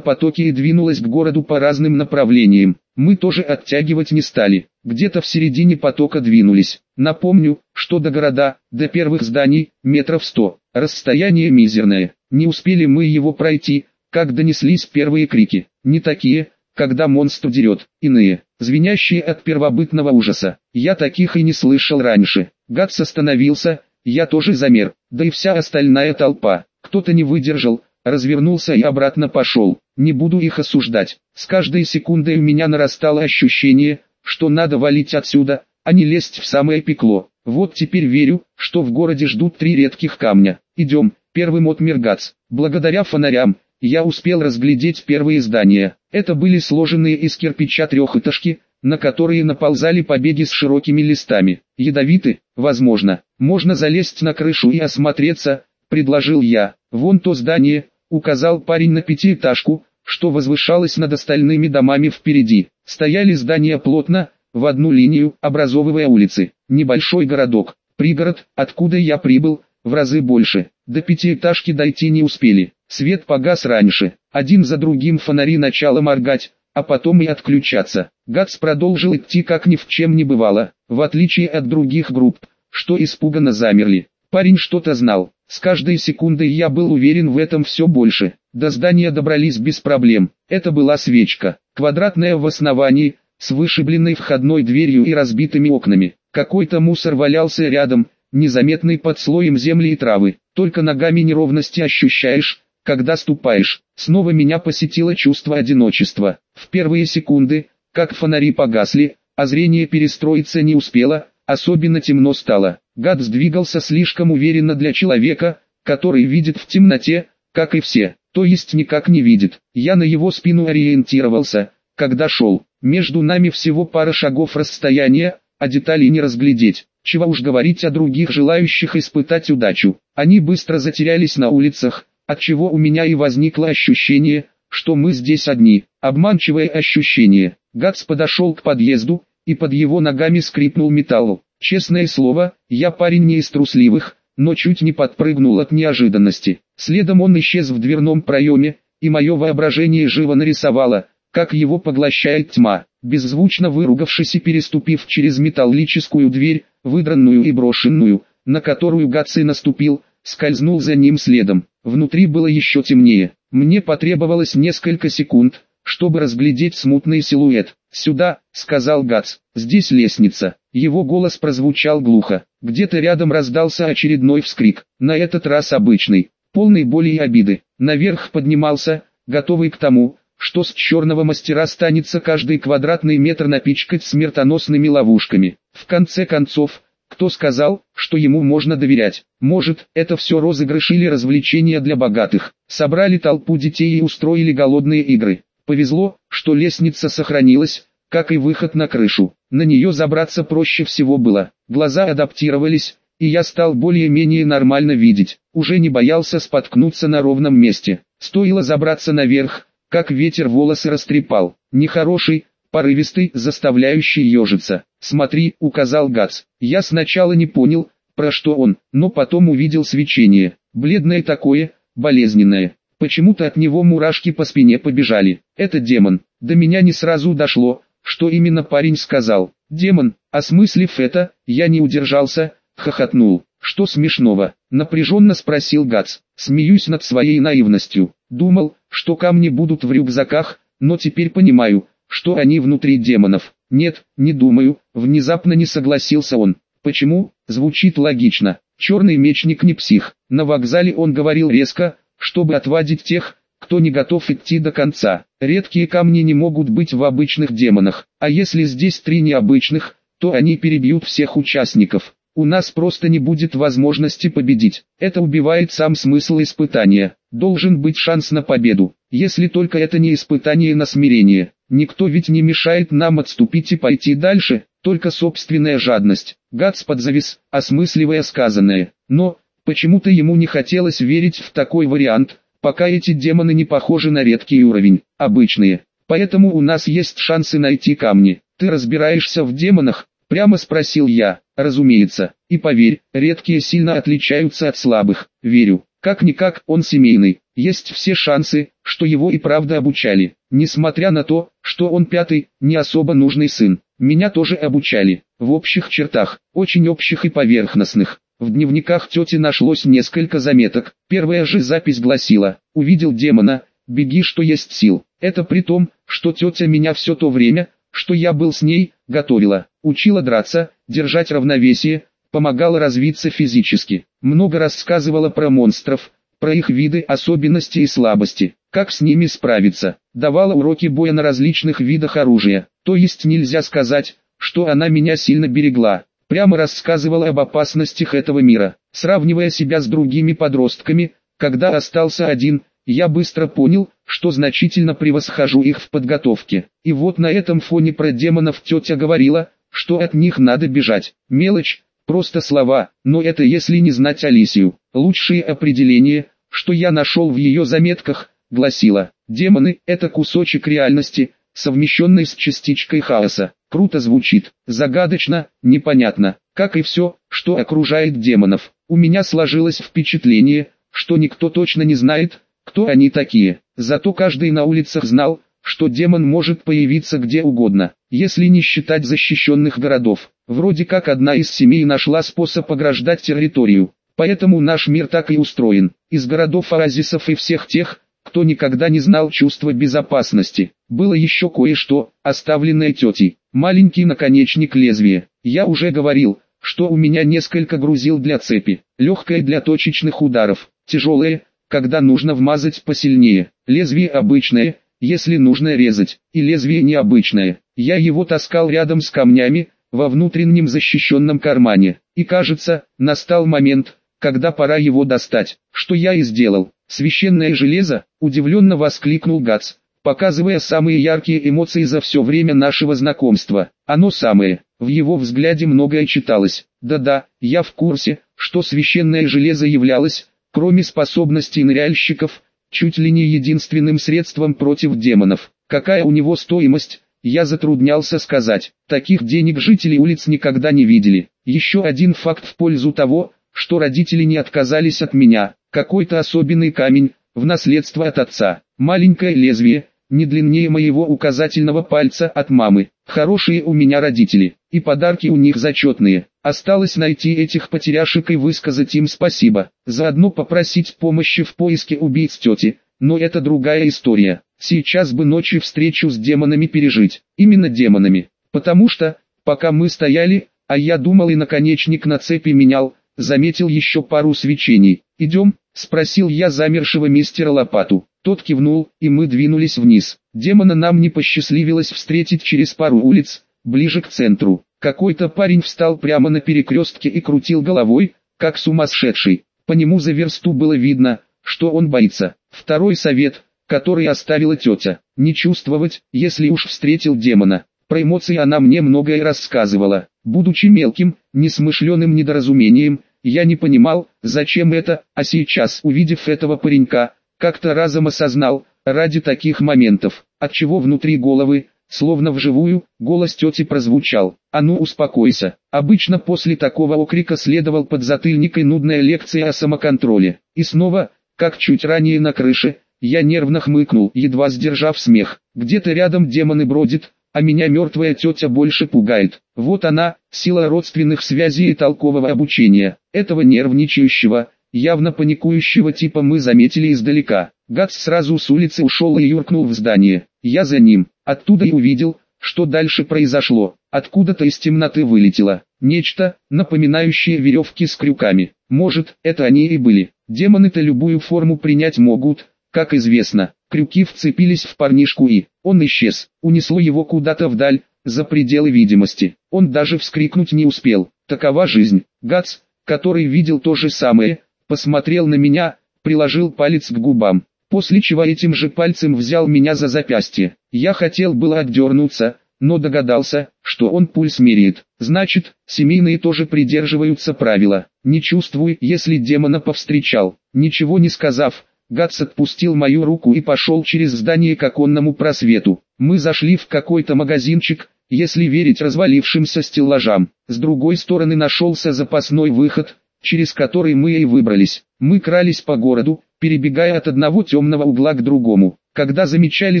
Speaker 1: потоки и двинулась к городу по разным направлениям. Мы тоже оттягивать не стали, где-то в середине потока двинулись. Напомню, что до города, до первых зданий, метров сто, расстояние мизерное. Не успели мы его пройти, как донеслись первые крики. Не такие, когда монстр дерет, иные, звенящие от первобытного ужаса. Я таких и не слышал раньше. Гад остановился, я тоже замер, да и вся остальная толпа. Кто-то не выдержал, развернулся и обратно пошел. Не буду их осуждать. С каждой секундой у меня нарастало ощущение, что надо валить отсюда, а не лезть в самое пекло. Вот теперь верю, что в городе ждут три редких камня. Идем, первым от Мергац. Благодаря фонарям, я успел разглядеть первые здания. Это были сложенные из кирпича трехэтажки, на которые наползали побеги с широкими листами. Ядовиты, возможно. Можно залезть на крышу и осмотреться, предложил я. Вон то здание, указал парень на пятиэтажку, что возвышалось над остальными домами впереди. Стояли здания плотно, в одну линию, образовывая улицы. Небольшой городок, пригород, откуда я прибыл, в разы больше. До пятиэтажки дойти не успели. Свет погас раньше, один за другим фонари начало моргать, а потом и отключаться. Гац продолжил идти как ни в чем не бывало, в отличие от других групп, что испуганно замерли. Парень что-то знал, с каждой секундой я был уверен в этом все больше. До здания добрались без проблем. Это была свечка, квадратная в основании, с вышибленной входной дверью и разбитыми окнами. Какой-то мусор валялся рядом, незаметный под слоем земли и травы. Только ногами неровности ощущаешь, когда ступаешь. Снова меня посетило чувство одиночества. В первые секунды, как фонари погасли, а зрение перестроиться не успело, особенно темно стало. Гад сдвигался слишком уверенно для человека, который видит в темноте, как и все, то есть никак не видит. Я на его спину ориентировался, когда шел. Между нами всего пара шагов расстояния, а деталей не разглядеть. Чего уж говорить о других желающих испытать удачу. Они быстро затерялись на улицах, отчего у меня и возникло ощущение, что мы здесь одни. Обманчивое ощущение. Гац подошел к подъезду, и под его ногами скрипнул металл. Честное слово, я парень не из трусливых, но чуть не подпрыгнул от неожиданности. Следом он исчез в дверном проеме, и мое воображение живо нарисовало, как его поглощает тьма. Беззвучно выругавшись и переступив через металлическую дверь, выдранную и брошенную, на которую Гаци наступил, скользнул за ним следом. Внутри было еще темнее. Мне потребовалось несколько секунд, чтобы разглядеть смутный силуэт. «Сюда», — сказал Гац, — «здесь лестница». Его голос прозвучал глухо. Где-то рядом раздался очередной вскрик, на этот раз обычный, полный боли и обиды. Наверх поднимался, готовый к тому, что с черного мастера станется каждый квадратный метр напичкать смертоносными ловушками. В конце концов, кто сказал, что ему можно доверять? Может, это все розыгрыш или развлечения для богатых. Собрали толпу детей и устроили голодные игры. Повезло, что лестница сохранилась, как и выход на крышу. На нее забраться проще всего было. Глаза адаптировались, и я стал более-менее нормально видеть. Уже не боялся споткнуться на ровном месте. Стоило забраться наверх, как ветер волосы растрепал. Нехороший, порывистый, заставляющий ежиться. «Смотри», — указал Гац. Я сначала не понял, про что он, но потом увидел свечение. Бледное такое, болезненное. Почему-то от него мурашки по спине побежали. Это демон. До меня не сразу дошло, что именно парень сказал. Демон, осмыслив это, я не удержался, хохотнул. Что смешного? Напряженно спросил Гац. Смеюсь над своей наивностью. Думал, что камни будут в рюкзаках, но теперь понимаю, что они внутри демонов. Нет, не думаю, внезапно не согласился он. Почему? Звучит логично. Черный мечник не псих. На вокзале он говорил резко, чтобы отвадить тех, кто не готов идти до конца. Редкие камни не могут быть в обычных демонах, а если здесь три необычных, то они перебьют всех участников. у нас просто не будет возможности победить. Это убивает сам смысл испытания. Должен быть шанс на победу, если только это не испытание на смирение. Никто ведь не мешает нам отступить и пойти дальше, только собственная жадность. Гац подзавис, осмысливая сказанное. Но, почему-то ему не хотелось верить в такой вариант, пока эти демоны не похожи на редкий уровень, обычные. Поэтому у нас есть шансы найти камни. Ты разбираешься в демонах? Прямо спросил я. Разумеется. И поверь, редкие сильно отличаются от слабых. Верю. Как-никак, он семейный. Есть все шансы, что его и правда обучали. Несмотря на то, что он пятый, не особо нужный сын. Меня тоже обучали. В общих чертах, очень общих и поверхностных. В дневниках тети нашлось несколько заметок. Первая же запись гласила, увидел демона, беги что есть сил. Это при том, что тетя меня все то время, что я был с ней, готовила, учила драться, держать равновесие, помогала развиться физически. Много рассказывала про монстров, про их виды, особенности и слабости, как с ними справиться. Давала уроки боя на различных видах оружия. То есть нельзя сказать, что она меня сильно берегла. Прямо рассказывала об опасностях этого мира, сравнивая себя с другими подростками, когда остался один, я быстро понял, что значительно превосхожу их в подготовке. И вот на этом фоне про демонов тетя говорила, что от них надо бежать. Мелочь, просто слова, но это если не знать Алисию. Лучшее определение, что я нашел в ее заметках, гласило, демоны – это кусочек реальности, совмещенный с частичкой хаоса. Круто звучит, загадочно, непонятно, как и все, что окружает демонов. У меня сложилось впечатление, что никто точно не знает, кто они такие. Зато каждый на улицах знал, что демон может появиться где угодно, если не считать защищенных городов. Вроде как одна из семей нашла способ ограждать территорию. Поэтому наш мир так и устроен. Из городов-оазисов и всех тех, кто никогда не знал чувства безопасности. Было еще кое-что, оставленное тетей. Маленький наконечник лезвия. Я уже говорил, что у меня несколько грузил для цепи. Легкое для точечных ударов. Тяжелое, когда нужно вмазать посильнее. Лезвие обычное, если нужно резать. И лезвие необычное. Я его таскал рядом с камнями, во внутреннем защищенном кармане. И кажется, настал момент, когда пора его достать. Что я и сделал. Священное железо, удивленно воскликнул Гац, показывая самые яркие эмоции за все время нашего знакомства. Оно самое, в его взгляде многое читалось. Да-да, я в курсе, что священное железо являлось, кроме способностей ныряльщиков, чуть ли не единственным средством против демонов. Какая у него стоимость, я затруднялся сказать. Таких денег жители улиц никогда не видели. Еще один факт в пользу того, что родители не отказались от меня. Какой-то особенный камень, в наследство от отца. Маленькое лезвие, не длиннее моего указательного пальца от мамы. Хорошие у меня родители, и подарки у них зачетные. Осталось найти этих потеряшек и высказать им спасибо. Заодно попросить помощи в поиске убийц тети. Но это другая история. Сейчас бы ночью встречу с демонами пережить. Именно демонами. Потому что, пока мы стояли, а я думал и наконечник на цепи менял, заметил еще пару свечений. «Идем?» – спросил я замершего мистера Лопату. Тот кивнул, и мы двинулись вниз. Демона нам не посчастливилось встретить через пару улиц, ближе к центру. Какой-то парень встал прямо на перекрестке и крутил головой, как сумасшедший. По нему за версту было видно, что он боится. Второй совет, который оставила тетя, не чувствовать, если уж встретил демона. Про эмоции она мне многое рассказывала. Будучи мелким, несмышленым недоразумением, я не понимал, зачем это, а сейчас, увидев этого паренька, как-то разом осознал, ради таких моментов, от чего внутри головы, словно вживую, голос тети прозвучал. «А ну успокойся». Обычно после такого окрика следовал подзатыльник и нудная лекция о самоконтроле. И снова, как чуть ранее на крыше, я нервно хмыкнул, едва сдержав смех. Где-то рядом демоны бродит, а меня мертвая тетя больше пугает. Вот она, сила родственных связей и толкового обучения. Этого нервничающего, явно паникующего типа мы заметили издалека. Гац сразу с улицы ушел и юркнул в здание. Я за ним, оттуда и увидел, что дальше произошло. Откуда-то из темноты вылетело. Нечто, напоминающее веревки с крюками. Может, это они и были. Демоны-то любую форму принять могут, как известно. Крюки вцепились в парнишку и, он исчез, унесло его куда-то вдаль, за пределы видимости. Он даже вскрикнуть не успел. Такова жизнь. Гац, который видел то же самое, посмотрел на меня, приложил палец к губам, после чего этим же пальцем взял меня за запястье. Я хотел было отдернуться, но догадался, что он пульс меряет. Значит, семейные тоже придерживаются правила. Не чувствую, если демона повстречал. Ничего не сказав, Гац отпустил мою руку и пошел через здание к оконному просвету. Мы зашли в какой-то магазинчик, если верить развалившимся стеллажам. С другой стороны нашелся запасной выход, через который мы и выбрались. Мы крались по городу, перебегая от одного темного угла к другому. Когда замечали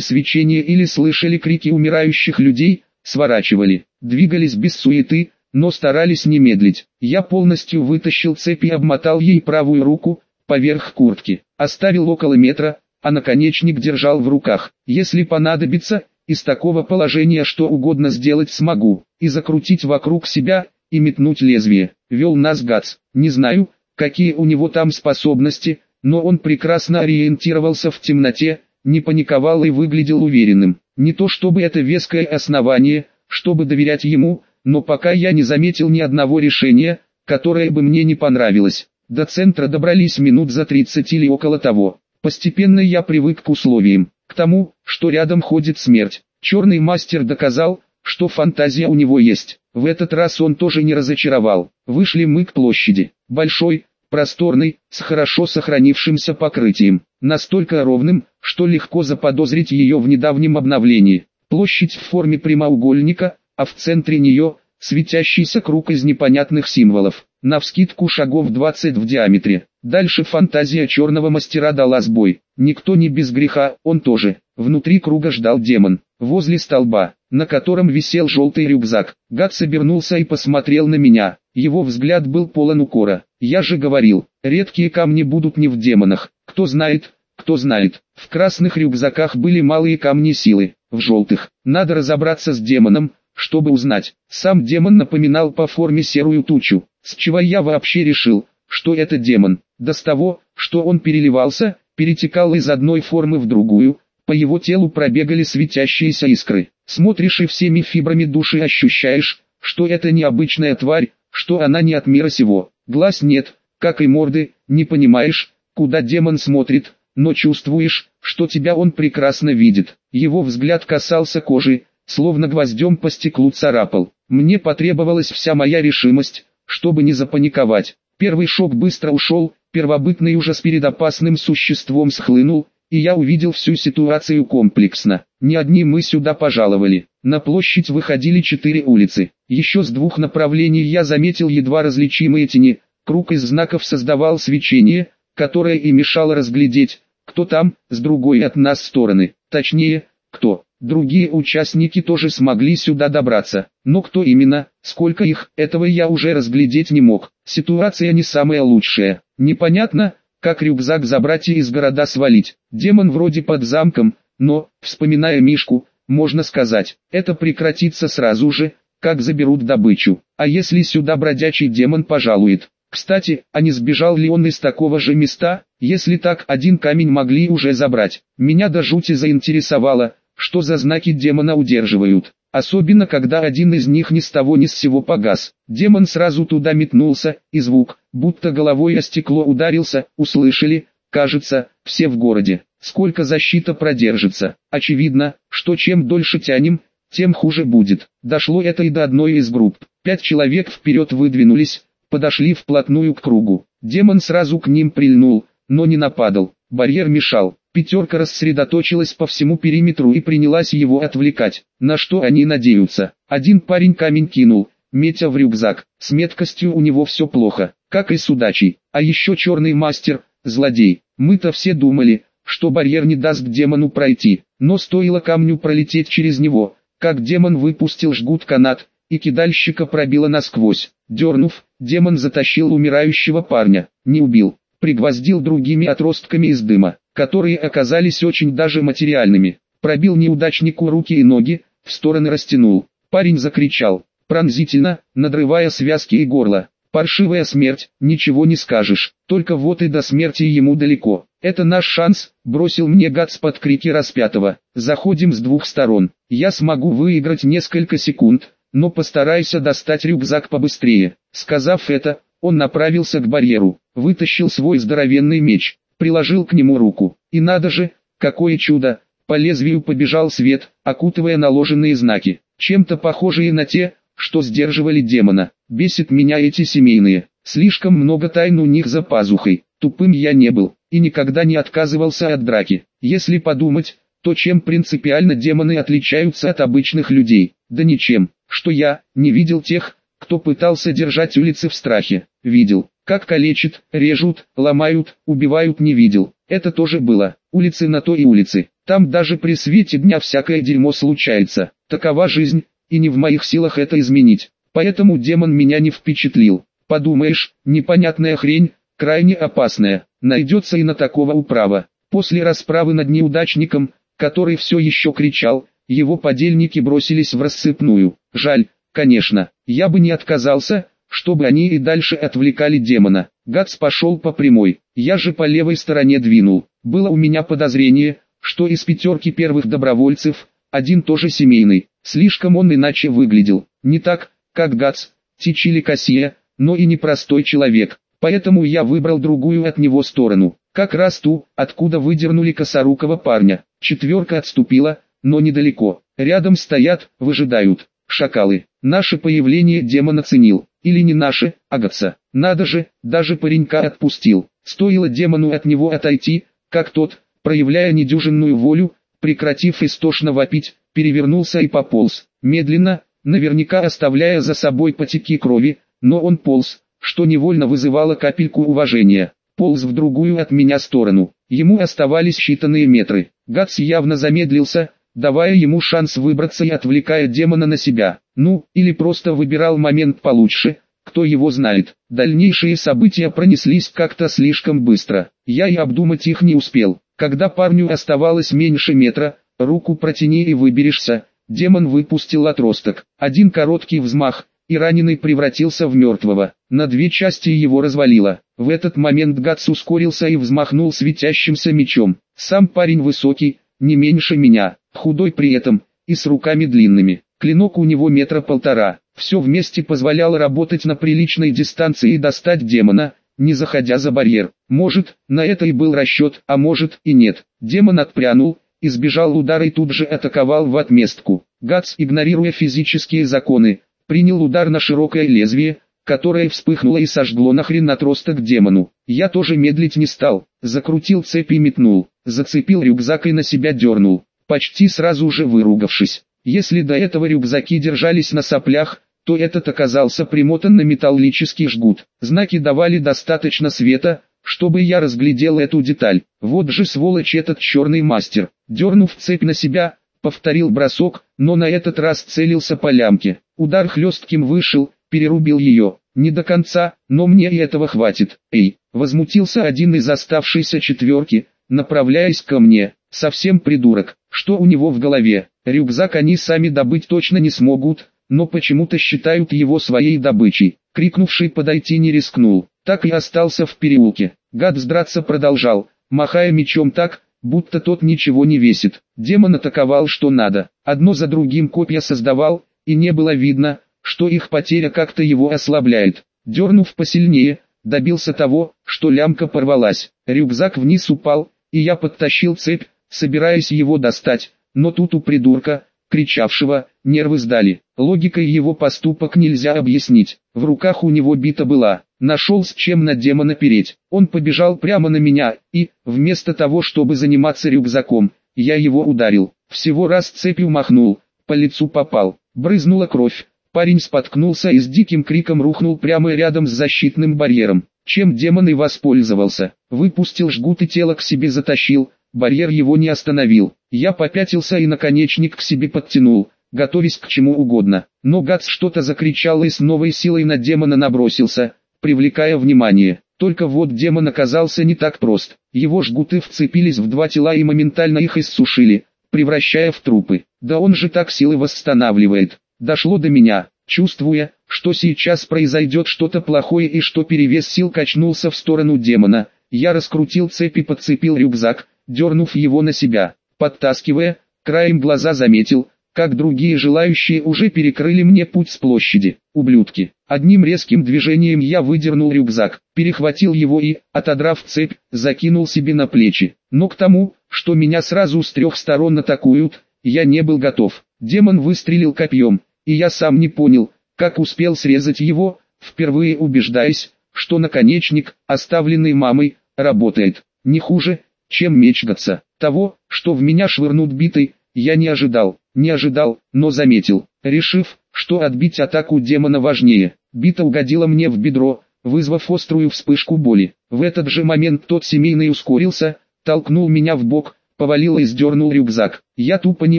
Speaker 1: свечение или слышали крики умирающих людей, сворачивали, двигались без суеты, но старались не медлить. Я полностью вытащил цепь и обмотал ей правую руку, поверх куртки, оставил около метра, а наконечник держал в руках. Если понадобится, из такого положения что угодно сделать смогу, и закрутить вокруг себя, и метнуть лезвие. Вел нас Гац. Не знаю, какие у него там способности, но он прекрасно ориентировался в темноте, не паниковал и выглядел уверенным. Не то чтобы это веское основание, чтобы доверять ему, но пока я не заметил ни одного решения, которое бы мне не понравилось. До центра добрались минут за 30 или около того. Постепенно я привык к условиям, к тому, что рядом ходит смерть. Черный мастер доказал, что фантазия у него есть. В этот раз он тоже не разочаровал. Вышли мы к площади. Большой, просторный, с хорошо сохранившимся покрытием, настолько ровным, что легко заподозрить ее в недавнем обновлении. Площадь в форме прямоугольника, а в центре нее – светящийся круг из непонятных символов, навскидку шагов 20 в диаметре. Дальше фантазия черного мастера дала сбой. Никто не без греха, он тоже. Внутри круга ждал демон. Возле столба, на котором висел желтый рюкзак, гад собернулся и посмотрел на меня. Его взгляд был полон укора. Я же говорил, редкие камни будут не в демонах. Кто знает, кто знает. В красных рюкзаках были малые камни силы, в желтых. Надо разобраться с демоном, чтобы узнать. Сам демон напоминал по форме серую тучу, с чего я вообще решил, что это демон. Да с того, что он переливался, перетекал из одной формы в другую, по его телу пробегали светящиеся искры. Смотришь и всеми фибрами души ощущаешь, что это необычная тварь, что она не от мира сего. Глаз нет, как и морды, не понимаешь, куда демон смотрит, но чувствуешь, что тебя он прекрасно видит. Его взгляд касался кожи, словно гвоздем по стеклу царапал. Мне потребовалась вся моя решимость, чтобы не запаниковать. Первый шок быстро ушел, первобытный ужас перед опасным существом схлынул, и я увидел всю ситуацию комплексно. Не одни мы сюда пожаловали. На площадь выходили четыре улицы. Еще с двух направлений я заметил едва различимые тени. Круг из знаков создавал свечение, которое и мешало разглядеть, кто там, с другой от нас стороны. Точнее, кто. Другие участники тоже смогли сюда добраться, но кто именно, сколько их, этого я уже разглядеть не мог. Ситуация не самая лучшая. Непонятно, как рюкзак забрать и из города свалить. Демон вроде под замком, но, вспоминая Мишку, можно сказать, это прекратится сразу же, как заберут добычу. А если сюда бродячий демон пожалует? Кстати, а не сбежал ли он из такого же места? Если так, один камень могли уже забрать. Меня до жути заинтересовало, что за знаки демона удерживают. Особенно когда один из них ни с того ни с сего погас. Демон сразу туда метнулся, и звук, будто головой о стекло ударился, услышали, кажется, все в городе. Сколько защита продержится. Очевидно, что чем дольше тянем, тем хуже будет. Дошло это и до одной из групп. Пять человек вперед выдвинулись, подошли вплотную к кругу. Демон сразу к ним прильнул, но не нападал. Барьер мешал. Пятерка рассредоточилась по всему периметру и принялась его отвлекать. На что они надеются? Один парень камень кинул, метя в рюкзак. С меткостью у него все плохо, как и с удачей. А еще черный мастер, злодей. Мы-то все думали, что барьер не даст демону пройти. Но стоило камню пролететь через него, как демон выпустил жгут канат, и кидальщика пробило насквозь. Дернув, демон затащил умирающего парня, не убил, пригвоздил другими отростками из дыма которые оказались очень даже материальными. Пробил неудачнику руки и ноги, в стороны растянул. Парень закричал, пронзительно, надрывая связки и горло. Паршивая смерть, ничего не скажешь, только вот и до смерти ему далеко. Это наш шанс, бросил мне Гац под крики распятого. Заходим с двух сторон. Я смогу выиграть несколько секунд, но постарайся достать рюкзак побыстрее. Сказав это, он направился к барьеру, вытащил свой здоровенный меч, приложил к нему руку. И надо же, какое чудо, по лезвию побежал свет, окутывая наложенные знаки, чем-то похожие на те, что сдерживали демона. Бесит меня эти семейные, слишком много тайн у них за пазухой. Тупым я не был, и никогда не отказывался от драки. Если подумать, то чем принципиально демоны отличаются от обычных людей? Да ничем, что я не видел тех, кто пытался держать улицы в страхе. Видел, как калечат, режут, ломают, убивают не видел. Это тоже было. Улицы на то и улицы. Там даже при свете дня всякое дерьмо случается. Такова жизнь, и не в моих силах это изменить. Поэтому демон меня не впечатлил. Подумаешь, непонятная хрень, крайне опасная, найдется и на такого управа. После расправы над неудачником, который все еще кричал, его подельники бросились в рассыпную. Жаль, конечно, я бы не отказался, чтобы они и дальше отвлекали демона. Гац пошел по прямой, я же по левой стороне двинул. Было у меня подозрение, что из пятерки первых добровольцев, один тоже семейный. Слишком он иначе выглядел, не так, как Гац, Тичили Кассия, но и непростой человек. Поэтому я выбрал другую от него сторону, как раз ту, откуда выдернули косорукого парня. Четверка отступила, но недалеко. Рядом стоят, выжидают. Шакалы. Наше появление демон оценил. Или не наше, агатса. Надо же, даже паренька отпустил. Стоило демону от него отойти, как тот, проявляя недюжинную волю, прекратив истошно вопить, перевернулся и пополз. Медленно, наверняка оставляя за собой потеки крови, но он полз, что невольно вызывало капельку уважения. Полз в другую от меня сторону. Ему оставались считанные метры. Гац явно замедлился, давая ему шанс выбраться и отвлекая демона на себя. Ну, или просто выбирал момент получше, кто его знает. Дальнейшие события пронеслись как-то слишком быстро. Я и обдумать их не успел. Когда парню оставалось меньше метра, руку протяни и выберешься, демон выпустил отросток. Один короткий взмах, и раненый превратился в мертвого. На две части его развалило. В этот момент Гац ускорился и взмахнул светящимся мечом. Сам парень высокий, не меньше меня, худой при этом, и с руками длинными. Клинок у него метра полтора. Все вместе позволяло работать на приличной дистанции и достать демона, не заходя за барьер. Может, на это и был расчет, а может и нет. Демон отпрянул, избежал удара и тут же атаковал в отместку. Гац, игнорируя физические законы, принял удар на широкое лезвие, которое вспыхнуло и сожгло нахрен отросток демону. Я тоже медлить не стал, закрутил цепь и метнул, зацепил рюкзак и на себя дернул, почти сразу же выругавшись. Если до этого рюкзаки держались на соплях, то этот оказался примотан на металлический жгут. Знаки давали достаточно света, чтобы я разглядел эту деталь. Вот же сволочь этот черный мастер. Дернув цепь на себя, повторил бросок, но на этот раз целился по лямке. Удар хлестким вышел, перерубил ее. Не до конца, но мне и этого хватит. Эй, возмутился один из оставшейся четверки, направляясь ко мне. Совсем придурок, что у него в голове. Рюкзак они сами добыть точно не смогут, но почему-то считают его своей добычей. Крикнувший подойти не рискнул, так и остался в переулке. Гад сдраться продолжал, махая мечом так, будто тот ничего не весит. Демон атаковал что надо, одно за другим копья создавал, и не было видно, что их потеря как-то его ослабляет. Дернув посильнее, добился того, что лямка порвалась. Рюкзак вниз упал, и я подтащил цепь, собираясь его достать, но тут у придурка, кричавшего, нервы сдали. Логикой его поступок нельзя объяснить. В руках у него бита была. Нашел с чем на демона переть. Он побежал прямо на меня, и, вместо того чтобы заниматься рюкзаком, я его ударил. Всего раз цепью махнул, по лицу попал. Брызнула кровь. Парень споткнулся и с диким криком рухнул прямо рядом с защитным барьером. Чем демон и воспользовался. Выпустил жгут и тело к себе затащил. Барьер его не остановил. Я попятился и наконечник к себе подтянул, готовясь к чему угодно. Но Гац что-то закричал и с новой силой на демона набросился, привлекая внимание. Только вот демон оказался не так прост. Его жгуты вцепились в два тела и моментально их иссушили, превращая в трупы. Да он же так силы восстанавливает. Дошло до меня, чувствуя, что сейчас произойдет что-то плохое и что перевес сил качнулся в сторону демона. Я раскрутил цепь и подцепил рюкзак, дернув его на себя. Подтаскивая, краем глаза заметил, как другие желающие уже перекрыли мне путь с площади. Ублюдки. Одним резким движением я выдернул рюкзак, перехватил его и, отодрав цепь, закинул себе на плечи. Но к тому, что меня сразу с трех сторон атакуют, я не был готов. Демон выстрелил копьем, и я сам не понял, как успел срезать его, впервые убеждаясь, что наконечник, оставленный мамой, работает. Не хуже, чем меч Гатса. Того, что в меня швырнут битой, я не ожидал, не ожидал, но заметил, решив, что отбить атаку демона важнее. Бита угодила мне в бедро, вызвав острую вспышку боли. В этот же момент тот семейный ускорился, толкнул меня в бок, повалил и сдернул рюкзак. Я тупо не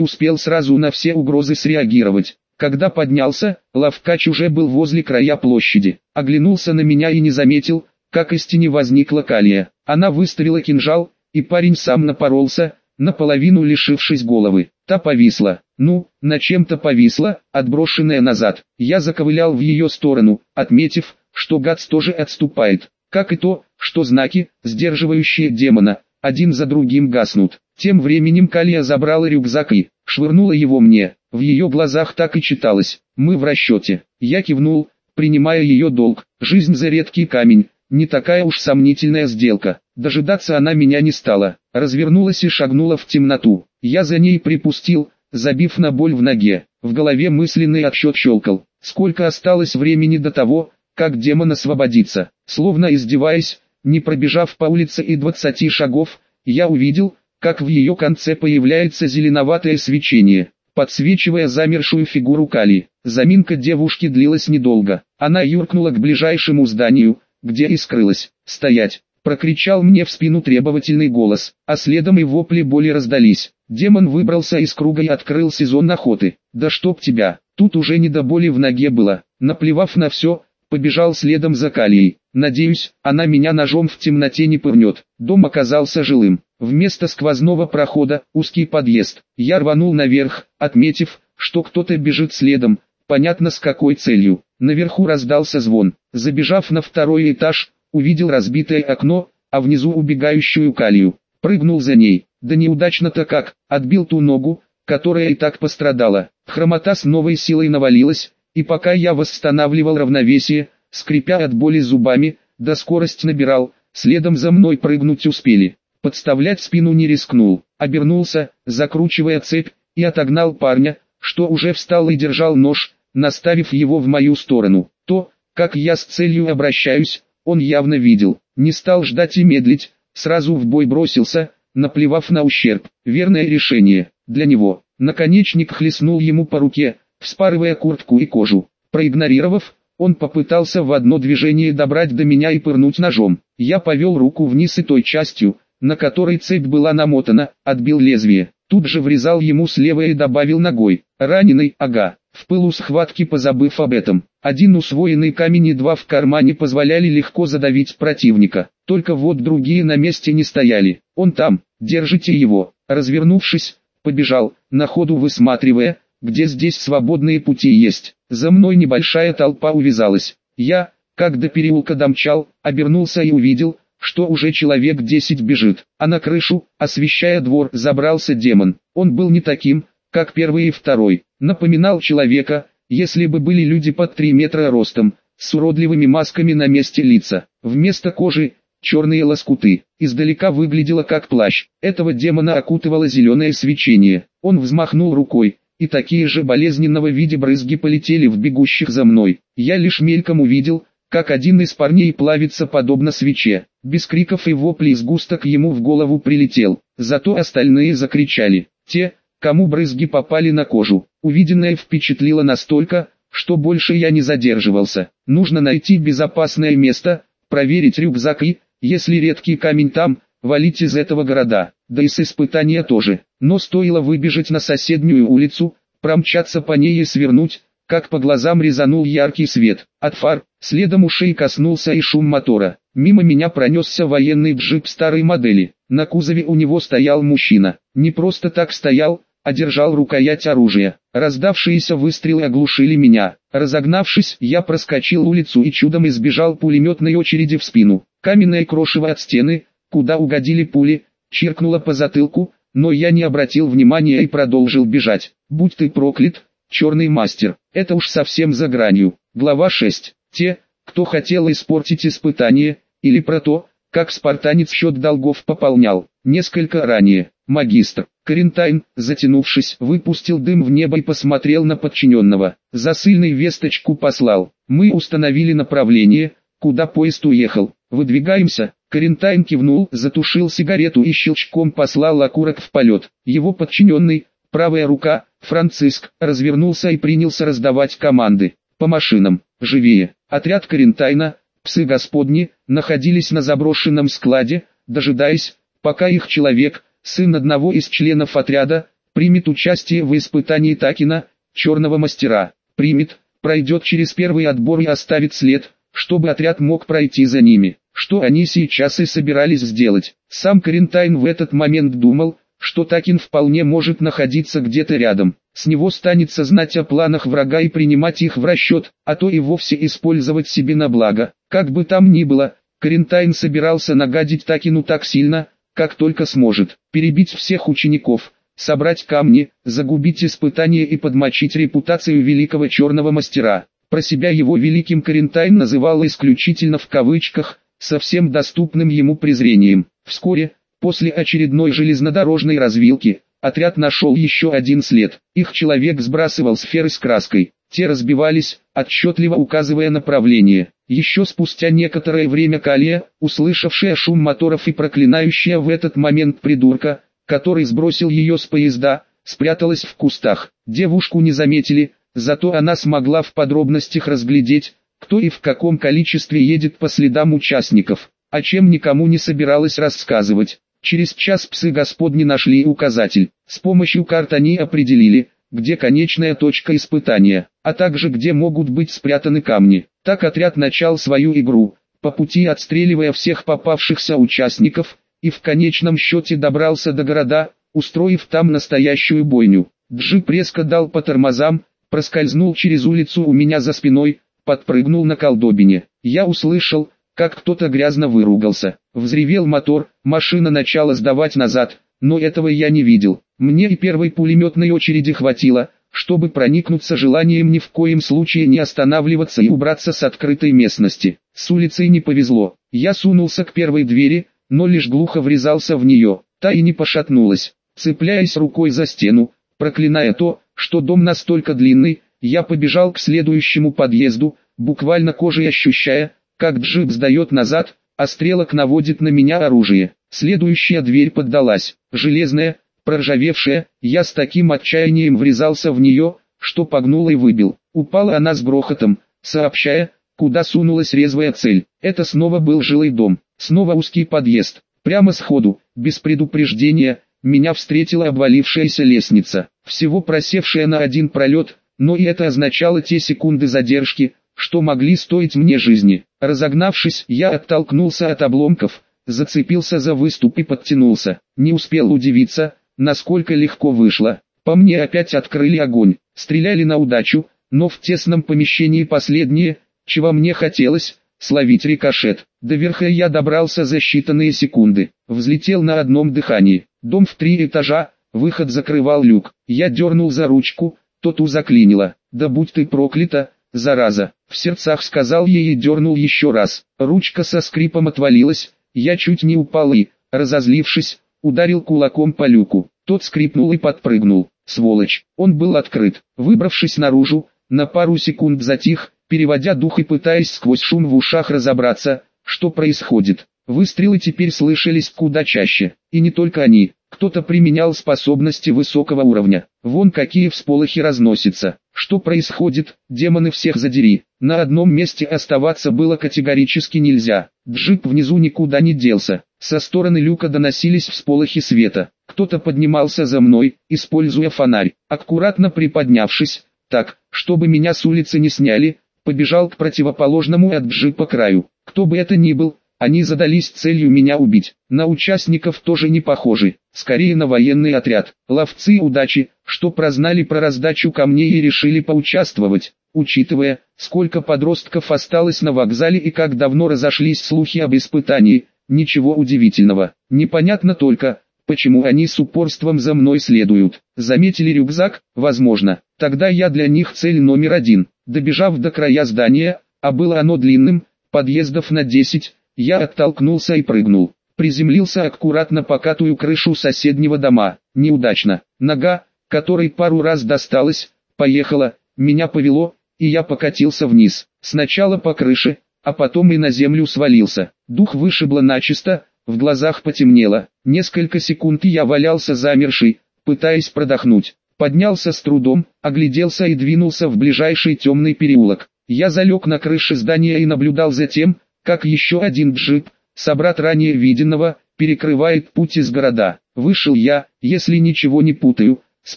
Speaker 1: успел сразу на все угрозы среагировать. Когда поднялся, Лавкач уже был возле края площади. Оглянулся на меня и не заметил, как из тени возникла Калия. Она выставила кинжал, и парень сам напоролся, наполовину лишившись головы. Та повисла. Ну, на чем-то повисла, отброшенная назад. Я заковылял в ее сторону, отметив, что Гац тоже отступает. Как и то, что знаки, сдерживающие демона, один за другим гаснут. Тем временем Калия забрала рюкзак и швырнула его мне. В ее глазах так и читалось. Мы в расчете. Я кивнул, принимая ее долг. Жизнь за редкий камень. Не такая уж сомнительная сделка. Дожидаться она меня не стала. Развернулась и шагнула в темноту. Я за ней припустил, забив на боль в ноге. В голове мысленный отсчет щелкал. Сколько осталось времени до того, как демон освободится. Словно издеваясь, не пробежав по улице и двадцати шагов, я увидел, как в ее конце появляется зеленоватое свечение, подсвечивая замершую фигуру Кали. Заминка девушки длилась недолго. Она юркнула к ближайшему зданию, где и скрылась. «Стоять!» — прокричал мне в спину требовательный голос, а следом и вопли боли раздались. Демон выбрался из круга и открыл сезон охоты. «Да чтоб тебя!» Тут уже не до боли в ноге было. Наплевав на все, побежал следом за Калией. Надеюсь, она меня ножом в темноте не пырнет. Дом оказался жилым. Вместо сквозного прохода, узкий подъезд. Я рванул наверх, отметив, что кто-то бежит следом, понятно с какой целью. Наверху раздался звон. Забежав на второй этаж, увидел разбитое окно, а внизу убегающую калию. Прыгнул за ней. Да неудачно-то как, отбил ту ногу, которая и так пострадала. Хромота с новой силой навалилась, и пока я восстанавливал равновесие, скрипя от боли зубами, да скорость набирал, следом за мной прыгнуть успели. Подставлять спину не рискнул, обернулся, закручивая цепь, и отогнал парня, что уже встал и держал нож, наставив его в мою сторону. То, как я с целью обращаюсь, он явно видел, не стал ждать и медлить, сразу в бой бросился, наплевав на ущерб. Верное решение, для него. Наконечник хлестнул ему по руке, вспарывая куртку и кожу. Проигнорировав, он попытался в одно движение добрать до меня и пырнуть ножом. Я повел руку вниз и той частью, на которой цепь была намотана, отбил лезвие. Тут же врезал ему слева и добавил ногой. Раненый, ага. В пылу схватки позабыв об этом, один усвоенный камень и два в кармане позволяли легко задавить противника. Только вот другие на месте не стояли. Он там, держите его. Развернувшись, побежал, на ходу высматривая, где здесь свободные пути есть. За мной небольшая толпа увязалась. Я, как до переулка домчал, обернулся и увидел, что уже человек десять бежит, а на крышу, освещая двор, забрался демон. Он был не таким, как первый и второй, напоминал человека, если бы были люди под три метра ростом, с уродливыми масками на месте лица, вместо кожи, черные лоскуты, издалека выглядело как плащ, этого демона окутывало зеленое свечение, он взмахнул рукой, и такие же болезненного вида брызги полетели в бегущих за мной, я лишь мельком увидел, как один из парней плавится подобно свече. Без криков и воплей сгусток ему в голову прилетел. Зато остальные закричали. Те, кому брызги попали на кожу. Увиденное впечатлило настолько, что больше я не задерживался. Нужно найти безопасное место, проверить рюкзак и, если редкий камень там, валить из этого города. Да и с испытания тоже. Но стоило выбежать на соседнюю улицу, промчаться по ней и свернуть, как по глазам резанул яркий свет. От фар, следом ушей коснулся и шум мотора. Мимо меня пронесся военный джип старой модели. На кузове у него стоял мужчина. Не просто так стоял, а держал рукоять оружия. Раздавшиеся выстрелы оглушили меня. Разогнавшись, я проскочил улицу и чудом избежал пулеметной очереди в спину. Каменное крошево от стены, куда угодили пули, чиркнуло по затылку, но я не обратил внимания и продолжил бежать. Будь ты проклят, черный мастер, это уж совсем за гранью. Глава 6. Те, кто хотел испортить испытание, или про то, как спартанец счет долгов пополнял. Несколько ранее, магистр, Карентайн, затянувшись, выпустил дым в небо и посмотрел на подчиненного. Засыльный весточку послал. Мы установили направление, куда поезд уехал. Выдвигаемся. Карентайн кивнул, затушил сигарету и щелчком послал окурок в полет. Его подчиненный, правая рука, Франциск, развернулся и принялся раздавать команды. По машинам, живее. Отряд Карентайна, псы господни, находились на заброшенном складе, дожидаясь, пока их человек, сын одного из членов отряда, примет участие в испытании Такина, черного мастера. Примет, пройдет через первый отбор и оставит след, чтобы отряд мог пройти за ними. Что они сейчас и собирались сделать. Сам Карентайн в этот момент думал, что Такин вполне может находиться где-то рядом. С него станется знать о планах врага и принимать их в расчет, а то и вовсе использовать себе на благо. Как бы там ни было, Карентайн собирался нагадить Такину так сильно, как только сможет, перебить всех учеников, собрать камни, загубить испытания и подмочить репутацию великого черного мастера. Про себя его великим Карентайн называл исключительно в кавычках, совсем доступным ему презрением. Вскоре, после очередной железнодорожной развилки, отряд нашел еще один след. Их человек сбрасывал сферы с краской. Те разбивались, отчетливо указывая направление. Еще спустя некоторое время Калия, услышавшая шум моторов и проклинающая в этот момент придурка, который сбросил ее с поезда, спряталась в кустах. Девушку не заметили, Зато она смогла в подробностях разглядеть, кто и в каком количестве едет по следам участников, о чем никому не собиралась рассказывать. Через час псы господни нашли указатель. С помощью карт они определили, где конечная точка испытания, а также где могут быть спрятаны камни. Так отряд начал свою игру, по пути отстреливая всех попавшихся участников, и в конечном счете добрался до города, устроив там настоящую бойню. Джип резко дал по тормозам, проскользнул через улицу у меня за спиной, подпрыгнул на колдобине. Я услышал, как кто-то грязно выругался. Взревел мотор, машина начала сдавать назад, но этого я не видел. Мне и первой пулеметной очереди хватило, чтобы проникнуться желанием ни в коем случае не останавливаться и убраться с открытой местности. С улицей не повезло. Я сунулся к первой двери, но лишь глухо врезался в нее. Та и не пошатнулась. Цепляясь рукой за стену, проклиная то, что дом настолько длинный, я побежал к следующему подъезду, буквально кожей ощущая, как джип сдает назад, а стрелок наводит на меня оружие. Следующая дверь поддалась, железная, проржавевшая, я с таким отчаянием врезался в нее, что погнул и выбил. Упала она с грохотом, сообщая, куда сунулась резвая цель. Это снова был жилой дом, снова узкий подъезд. Прямо сходу, без предупреждения, меня встретила обвалившаяся лестница, всего просевшая на один пролет, но и это означало те секунды задержки, что могли стоить мне жизни. Разогнавшись, я оттолкнулся от обломков, зацепился за выступ и подтянулся. Не успел удивиться, насколько легко вышло. По мне опять открыли огонь, стреляли на удачу, но в тесном помещении последнее, чего мне хотелось, словить рикошет. До верха я добрался за считанные секунды, взлетел на одном дыхании. Дом в три этажа, выход закрывал люк. Я дернул за ручку, тот у заклинило. Да будь ты проклята, зараза. В сердцах сказал ей и дернул еще раз. Ручка со скрипом отвалилась, я чуть не упал и, разозлившись, ударил кулаком по люку. Тот скрипнул и подпрыгнул. Сволочь, он был открыт. Выбравшись наружу, на пару секунд затих, переводя дух и пытаясь сквозь шум в ушах разобраться, что происходит. Выстрелы теперь слышались куда чаще, и не только они. Кто-то применял способности высокого уровня. Вон какие всполохи разносятся. Что происходит, демоны всех задери. На одном месте оставаться было категорически нельзя. Джип внизу никуда не делся. Со стороны люка доносились всполохи света. Кто-то поднимался за мной, используя фонарь. Аккуратно приподнявшись, так, чтобы меня с улицы не сняли, побежал к противоположному от джипа краю. Кто бы это ни был, они задались целью меня убить. На участников тоже не похожи. Скорее на военный отряд. Ловцы удачи, что прознали про раздачу камней и решили поучаствовать, учитывая, сколько подростков осталось на вокзале и как давно разошлись слухи об испытании, ничего удивительного. Непонятно только, почему они с упорством за мной следуют. Заметили рюкзак? Возможно. Тогда я для них цель номер один. Добежав до края здания, а было оно длинным, подъездов на 10, я оттолкнулся и прыгнул. Приземлился аккуратно покатую крышу соседнего дома. Неудачно. Нога, которой пару раз досталось, поехала, меня повело, и я покатился вниз. Сначала по крыше, а потом и на землю свалился. Дух вышибло начисто, в глазах потемнело. Несколько секунд я валялся замерший, пытаясь продохнуть. Поднялся с трудом, огляделся и двинулся в ближайший темный переулок. Я залег на крыше здания и наблюдал за тем, как еще один джип, собрат ранее виденного, перекрывает путь из города. Вышел я, если ничего не путаю, с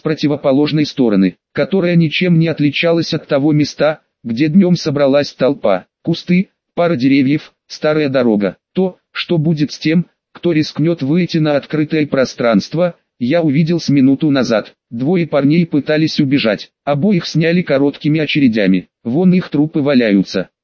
Speaker 1: противоположной стороны, которая ничем не отличалась от того места, где днем собралась толпа. Кусты, пара деревьев, старая дорога. То, что будет с тем, кто рискнет выйти на открытое пространство, я увидел с минуту назад. Двое парней пытались убежать, обоих сняли короткими очередями. Вон их трупы валяются.